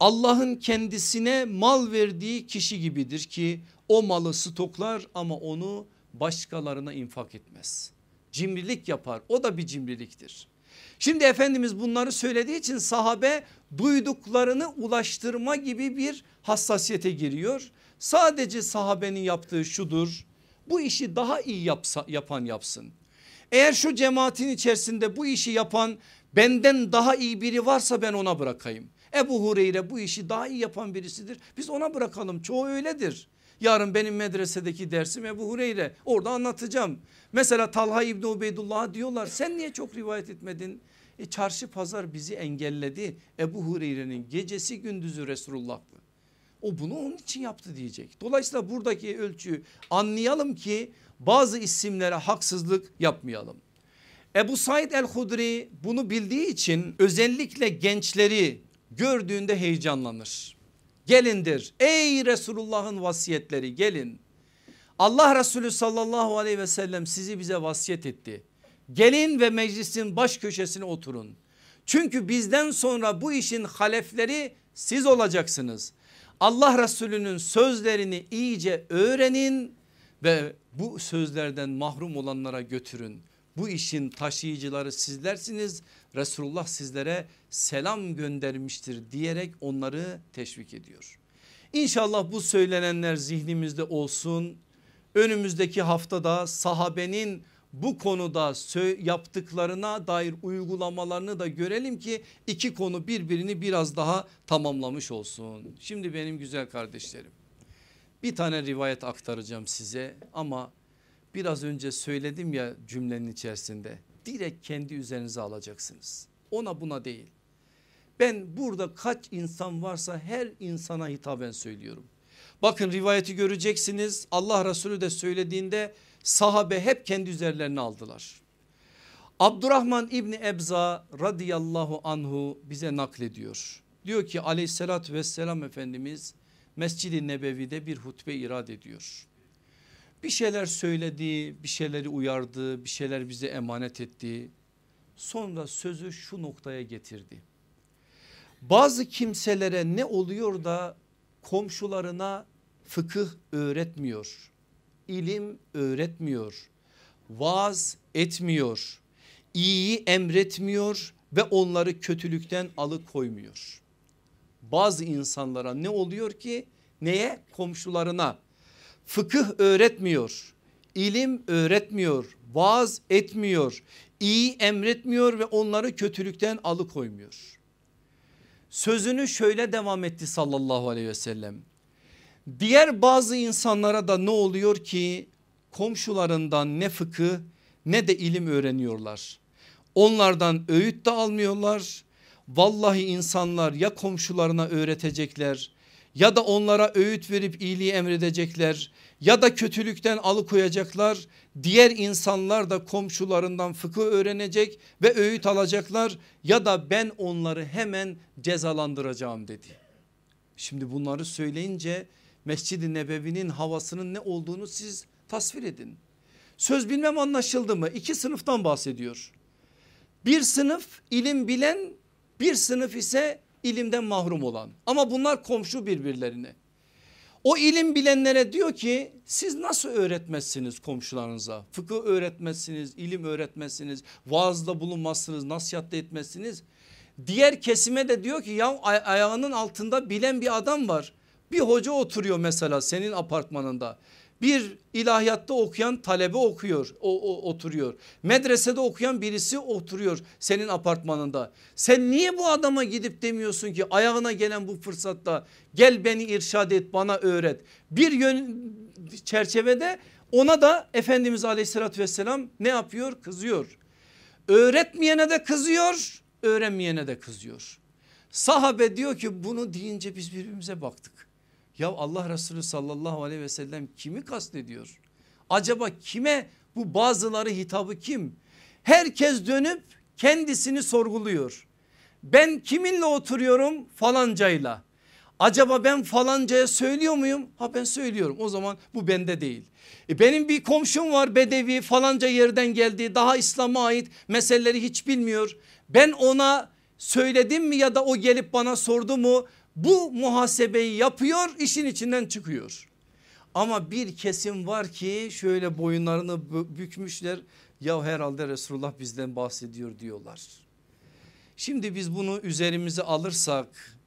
Allah'ın kendisine mal verdiği kişi gibidir ki o malı stoklar ama onu başkalarına infak etmez. Cimrilik yapar o da bir cimriliktir. Şimdi Efendimiz bunları söylediği için sahabe duyduklarını ulaştırma gibi bir hassasiyete giriyor. Sadece sahabenin yaptığı şudur bu işi daha iyi yapsa, yapan yapsın. Eğer şu cemaatin içerisinde bu işi yapan benden daha iyi biri varsa ben ona bırakayım. Ebu Hureyre bu işi daha iyi yapan birisidir. Biz ona bırakalım çoğu öyledir. Yarın benim medresedeki dersim Ebu Hureyre orada anlatacağım. Mesela Talha İbni Ubeydullah diyorlar sen niye çok rivayet etmedin? E çarşı pazar bizi engelledi. Ebu Hureyre'nin gecesi gündüzü Resulullah'tı. O bunu onun için yaptı diyecek. Dolayısıyla buradaki ölçüyü anlayalım ki bazı isimlere haksızlık yapmayalım. Ebu Said el-Hudri bunu bildiği için özellikle gençleri gördüğünde heyecanlanır. Gelindir ey Resulullah'ın vasiyetleri gelin. Allah Resulü sallallahu aleyhi ve sellem sizi bize vasiyet etti. Gelin ve meclisin baş köşesine oturun. Çünkü bizden sonra bu işin halefleri siz olacaksınız. Allah Resulü'nün sözlerini iyice öğrenin ve bu sözlerden mahrum olanlara götürün. Bu işin taşıyıcıları sizlersiniz. Resulullah sizlere selam göndermiştir diyerek onları teşvik ediyor. İnşallah bu söylenenler zihnimizde olsun. Önümüzdeki haftada sahabenin bu konuda yaptıklarına dair uygulamalarını da görelim ki iki konu birbirini biraz daha tamamlamış olsun. Şimdi benim güzel kardeşlerim bir tane rivayet aktaracağım size ama biraz önce söyledim ya cümlenin içerisinde direkt kendi üzerinize alacaksınız. Ona buna değil. Ben burada kaç insan varsa her insana hitaben söylüyorum. Bakın rivayeti göreceksiniz Allah Resulü de söylediğinde sahabe hep kendi üzerlerine aldılar. Abdurrahman İbni Ebza radıyallahu anhu bize naklediyor. Diyor ki aleyhissalatü vesselam Efendimiz Mescid-i Nebevi'de bir hutbe irad ediyor. Bir şeyler söyledi, bir şeyleri uyardı, bir şeyler bize emanet etti. Sonra sözü şu noktaya getirdi. Bazı kimselere ne oluyor da komşularına fıkıh öğretmiyor, ilim öğretmiyor, vaaz etmiyor, iyiyi emretmiyor ve onları kötülükten alıkoymuyor. Bazı insanlara ne oluyor ki neye komşularına fıkıh öğretmiyor, ilim öğretmiyor, vaaz etmiyor, iyi emretmiyor ve onları kötülükten alıkoymuyor. Sözünü şöyle devam etti sallallahu aleyhi ve sellem. Diğer bazı insanlara da ne oluyor ki komşularından ne fıkıh ne de ilim öğreniyorlar. Onlardan öğüt de almıyorlar. Vallahi insanlar ya komşularına öğretecekler ya da onlara öğüt verip iyiliği emredecekler ya da kötülükten alıkoyacaklar. Diğer insanlar da komşularından fıkıh öğrenecek ve öğüt alacaklar ya da ben onları hemen cezalandıracağım dedi. Şimdi bunları söyleyince Mescid-i Nebevi'nin havasının ne olduğunu siz tasvir edin. Söz bilmem anlaşıldı mı? İki sınıftan bahsediyor. Bir sınıf ilim bilen bir sınıf ise ilimden mahrum olan ama bunlar komşu birbirlerine. O ilim bilenlere diyor ki siz nasıl öğretmezsiniz komşularınıza? Fıkıh öğretmezsiniz, ilim öğretmezsiniz, vaazda bulunmazsınız, nasihatte etmezsiniz. Diğer kesime de diyor ki ya ay ayağının altında bilen bir adam var. Bir hoca oturuyor mesela senin apartmanında. Bir ilahiyatta okuyan talebe okuyor o, o oturuyor. Medresede okuyan birisi oturuyor senin apartmanında. Sen niye bu adama gidip demiyorsun ki ayağına gelen bu fırsatta gel beni irşad et bana öğret. Bir yön çerçevede ona da Efendimiz aleyhissalatü vesselam ne yapıyor kızıyor. Öğretmeyene de kızıyor öğrenmeyene de kızıyor. Sahabe diyor ki bunu deyince biz birbirimize baktık. Ya Allah Resulü sallallahu aleyhi ve sellem kimi kastediyor? Acaba kime bu bazıları hitabı kim? Herkes dönüp kendisini sorguluyor. Ben kiminle oturuyorum? Falancayla. Acaba ben falancaya söylüyor muyum? Ha ben söylüyorum o zaman bu bende değil. E benim bir komşum var bedevi falanca yerden geldi daha İslam'a ait meseleleri hiç bilmiyor. Ben ona söyledim mi ya da o gelip bana sordu mu bu muhasebeyi yapıyor işin içinden çıkıyor. Ama bir kesim var ki şöyle boyunlarını bükmüşler ya herhalde Resulullah bizden bahsediyor diyorlar. Şimdi biz bunu üzerimize alırsak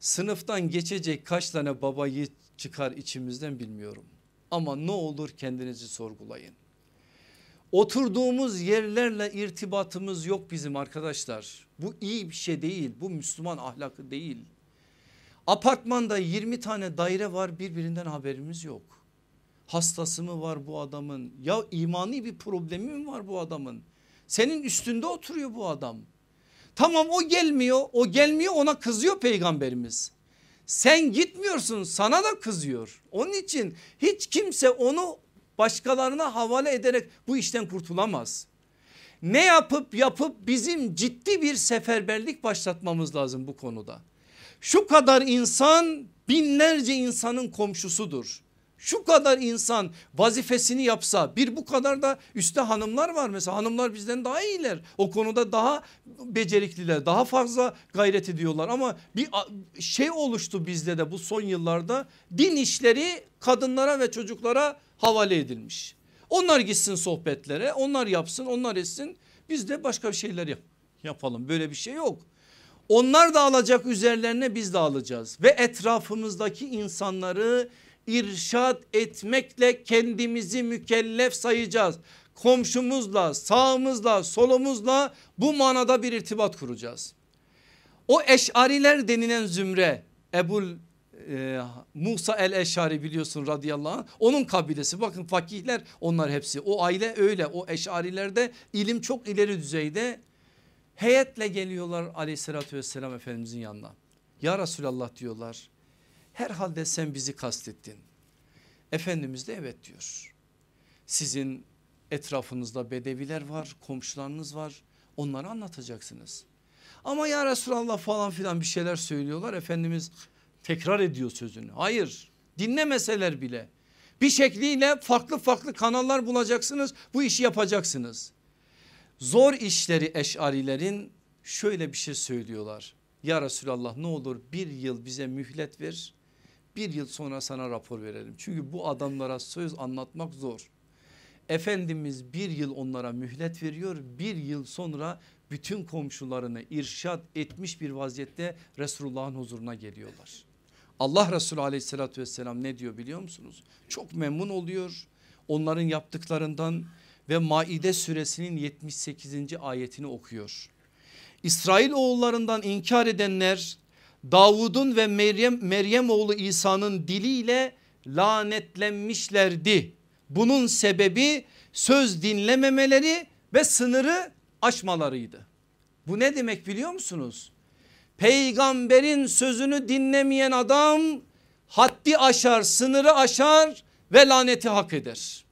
sınıftan geçecek kaç tane babayı çıkar içimizden bilmiyorum. Ama ne olur kendinizi sorgulayın. Oturduğumuz yerlerle irtibatımız yok bizim arkadaşlar. Bu iyi bir şey değil. Bu Müslüman ahlakı değil. Apartmanda 20 tane daire var birbirinden haberimiz yok. Hastası mı var bu adamın? Ya imani bir problemi mi var bu adamın? Senin üstünde oturuyor bu adam. Tamam o gelmiyor o gelmiyor ona kızıyor peygamberimiz. Sen gitmiyorsun sana da kızıyor. Onun için hiç kimse onu başkalarına havale ederek bu işten kurtulamaz. Ne yapıp yapıp bizim ciddi bir seferberlik başlatmamız lazım bu konuda. Şu kadar insan binlerce insanın komşusudur. Şu kadar insan vazifesini yapsa bir bu kadar da üstte hanımlar var mesela hanımlar bizden daha iyiler. O konuda daha becerikliler daha fazla gayret ediyorlar ama bir şey oluştu bizde de bu son yıllarda din işleri kadınlara ve çocuklara havale edilmiş. Onlar gitsin sohbetlere onlar yapsın onlar etsin biz de başka şeyler yap yapalım böyle bir şey yok. Onlar da alacak üzerlerine biz de alacağız. Ve etrafımızdaki insanları irşat etmekle kendimizi mükellef sayacağız. Komşumuzla sağımızla solumuzla bu manada bir irtibat kuracağız. O eşariler denilen zümre Ebul e, Musa el Eşari biliyorsun radıyallahu anh. Onun kabilesi. Bakın fakihler onlar hepsi. O aile öyle. O eşarilerde ilim çok ileri düzeyde heyetle geliyorlar aleyhissalatü vesselam efendimizin yanına ya Resulallah diyorlar herhalde sen bizi kastettin Efendimiz de evet diyor sizin etrafınızda bedeviler var komşularınız var onları anlatacaksınız ama ya Resulallah falan filan bir şeyler söylüyorlar Efendimiz tekrar ediyor sözünü. Hayır dinlemeseler bile bir şekliyle farklı farklı kanallar bulacaksınız bu işi yapacaksınız. Zor işleri eşarilerin şöyle bir şey söylüyorlar. Ya Resulallah ne olur bir yıl bize mühlet ver bir yıl sonra sana rapor verelim. Çünkü bu adamlara söz anlatmak zor. Efendimiz bir yıl onlara mühlet veriyor bir yıl sonra bütün komşularını irşat etmiş bir vaziyette Resulullah'ın huzuruna geliyorlar. Allah Resulü aleyhissalatü vesselam ne diyor biliyor musunuz? Çok memnun oluyor onların yaptıklarından ve Maide suresinin 78. ayetini okuyor. İsrail oğullarından inkar edenler Davud'un ve Meryem, Meryem oğlu İsa'nın diliyle lanetlenmişlerdi. Bunun sebebi söz dinlememeleri ve sınırı aşmalarıydı. Bu ne demek biliyor musunuz? Peygamberin sözünü dinlemeyen adam haddi aşar, sınırı aşar ve laneti hak eder.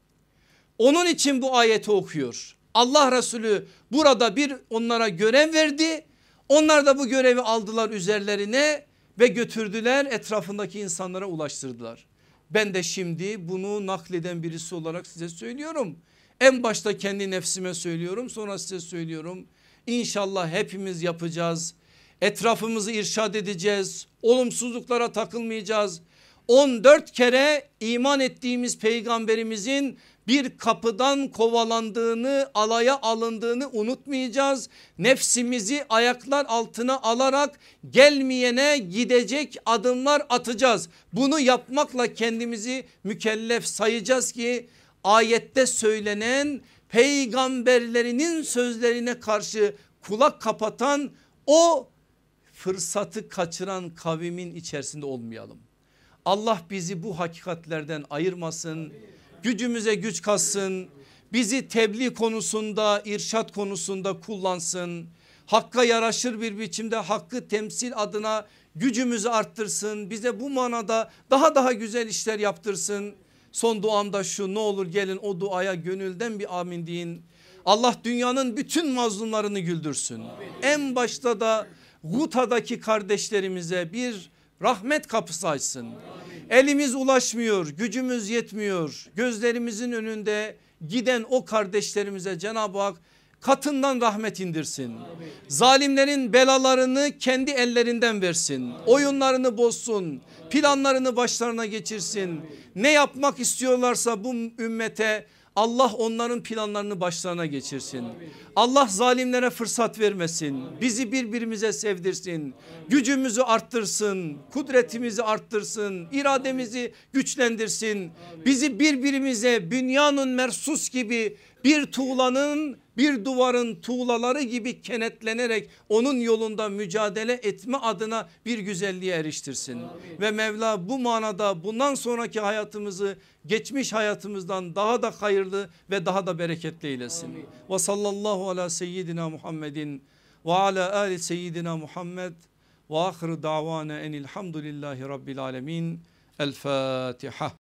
Onun için bu ayeti okuyor. Allah Resulü burada bir onlara görev verdi. Onlar da bu görevi aldılar üzerlerine ve götürdüler etrafındaki insanlara ulaştırdılar. Ben de şimdi bunu nakleden birisi olarak size söylüyorum. En başta kendi nefsime söylüyorum sonra size söylüyorum. İnşallah hepimiz yapacağız. Etrafımızı irşad edeceğiz. Olumsuzluklara takılmayacağız. 14 kere iman ettiğimiz peygamberimizin bir kapıdan kovalandığını alaya alındığını unutmayacağız. Nefsimizi ayaklar altına alarak gelmeyene gidecek adımlar atacağız. Bunu yapmakla kendimizi mükellef sayacağız ki ayette söylenen peygamberlerinin sözlerine karşı kulak kapatan o fırsatı kaçıran kavimin içerisinde olmayalım. Allah bizi bu hakikatlerden ayırmasın. Gücümüze güç katsın. Bizi tebliğ konusunda, irşat konusunda kullansın. Hakka yaraşır bir biçimde hakkı temsil adına gücümüzü arttırsın. Bize bu manada daha daha güzel işler yaptırsın. Son duamda şu ne olur gelin o duaya gönülden bir amin deyin. Allah dünyanın bütün mazlumlarını güldürsün. En başta da Guta'daki kardeşlerimize bir rahmet kapısı açsın. Amin. Elimiz ulaşmıyor, gücümüz yetmiyor. Gözlerimizin önünde giden o kardeşlerimize Cenab-ı Hak katından rahmet indirsin. Zalimlerin belalarını kendi ellerinden versin. Oyunlarını bozsun. Planlarını başlarına geçirsin. Ne yapmak istiyorlarsa bu ümmete Allah onların planlarını başlarına geçirsin. Allah zalimlere fırsat vermesin. Bizi birbirimize sevdirsin. Gücümüzü arttırsın. Kudretimizi arttırsın. irademizi güçlendirsin. Bizi birbirimize bünyanın mersus gibi bir tuğlanın bir duvarın tuğlaları gibi kenetlenerek onun yolunda mücadele etme adına bir güzelliğe eriştirsin. Ve Mevla bu manada bundan sonraki hayatımızı geçmiş hayatımızdan daha da hayırlı ve daha da bereketli eylesin. Ve sallallahu ala seyyidina Muhammedin ve ala ali seyyidina Muhammed ve ahir davana enilhamdülillahi rabbil alemin. El Fatiha.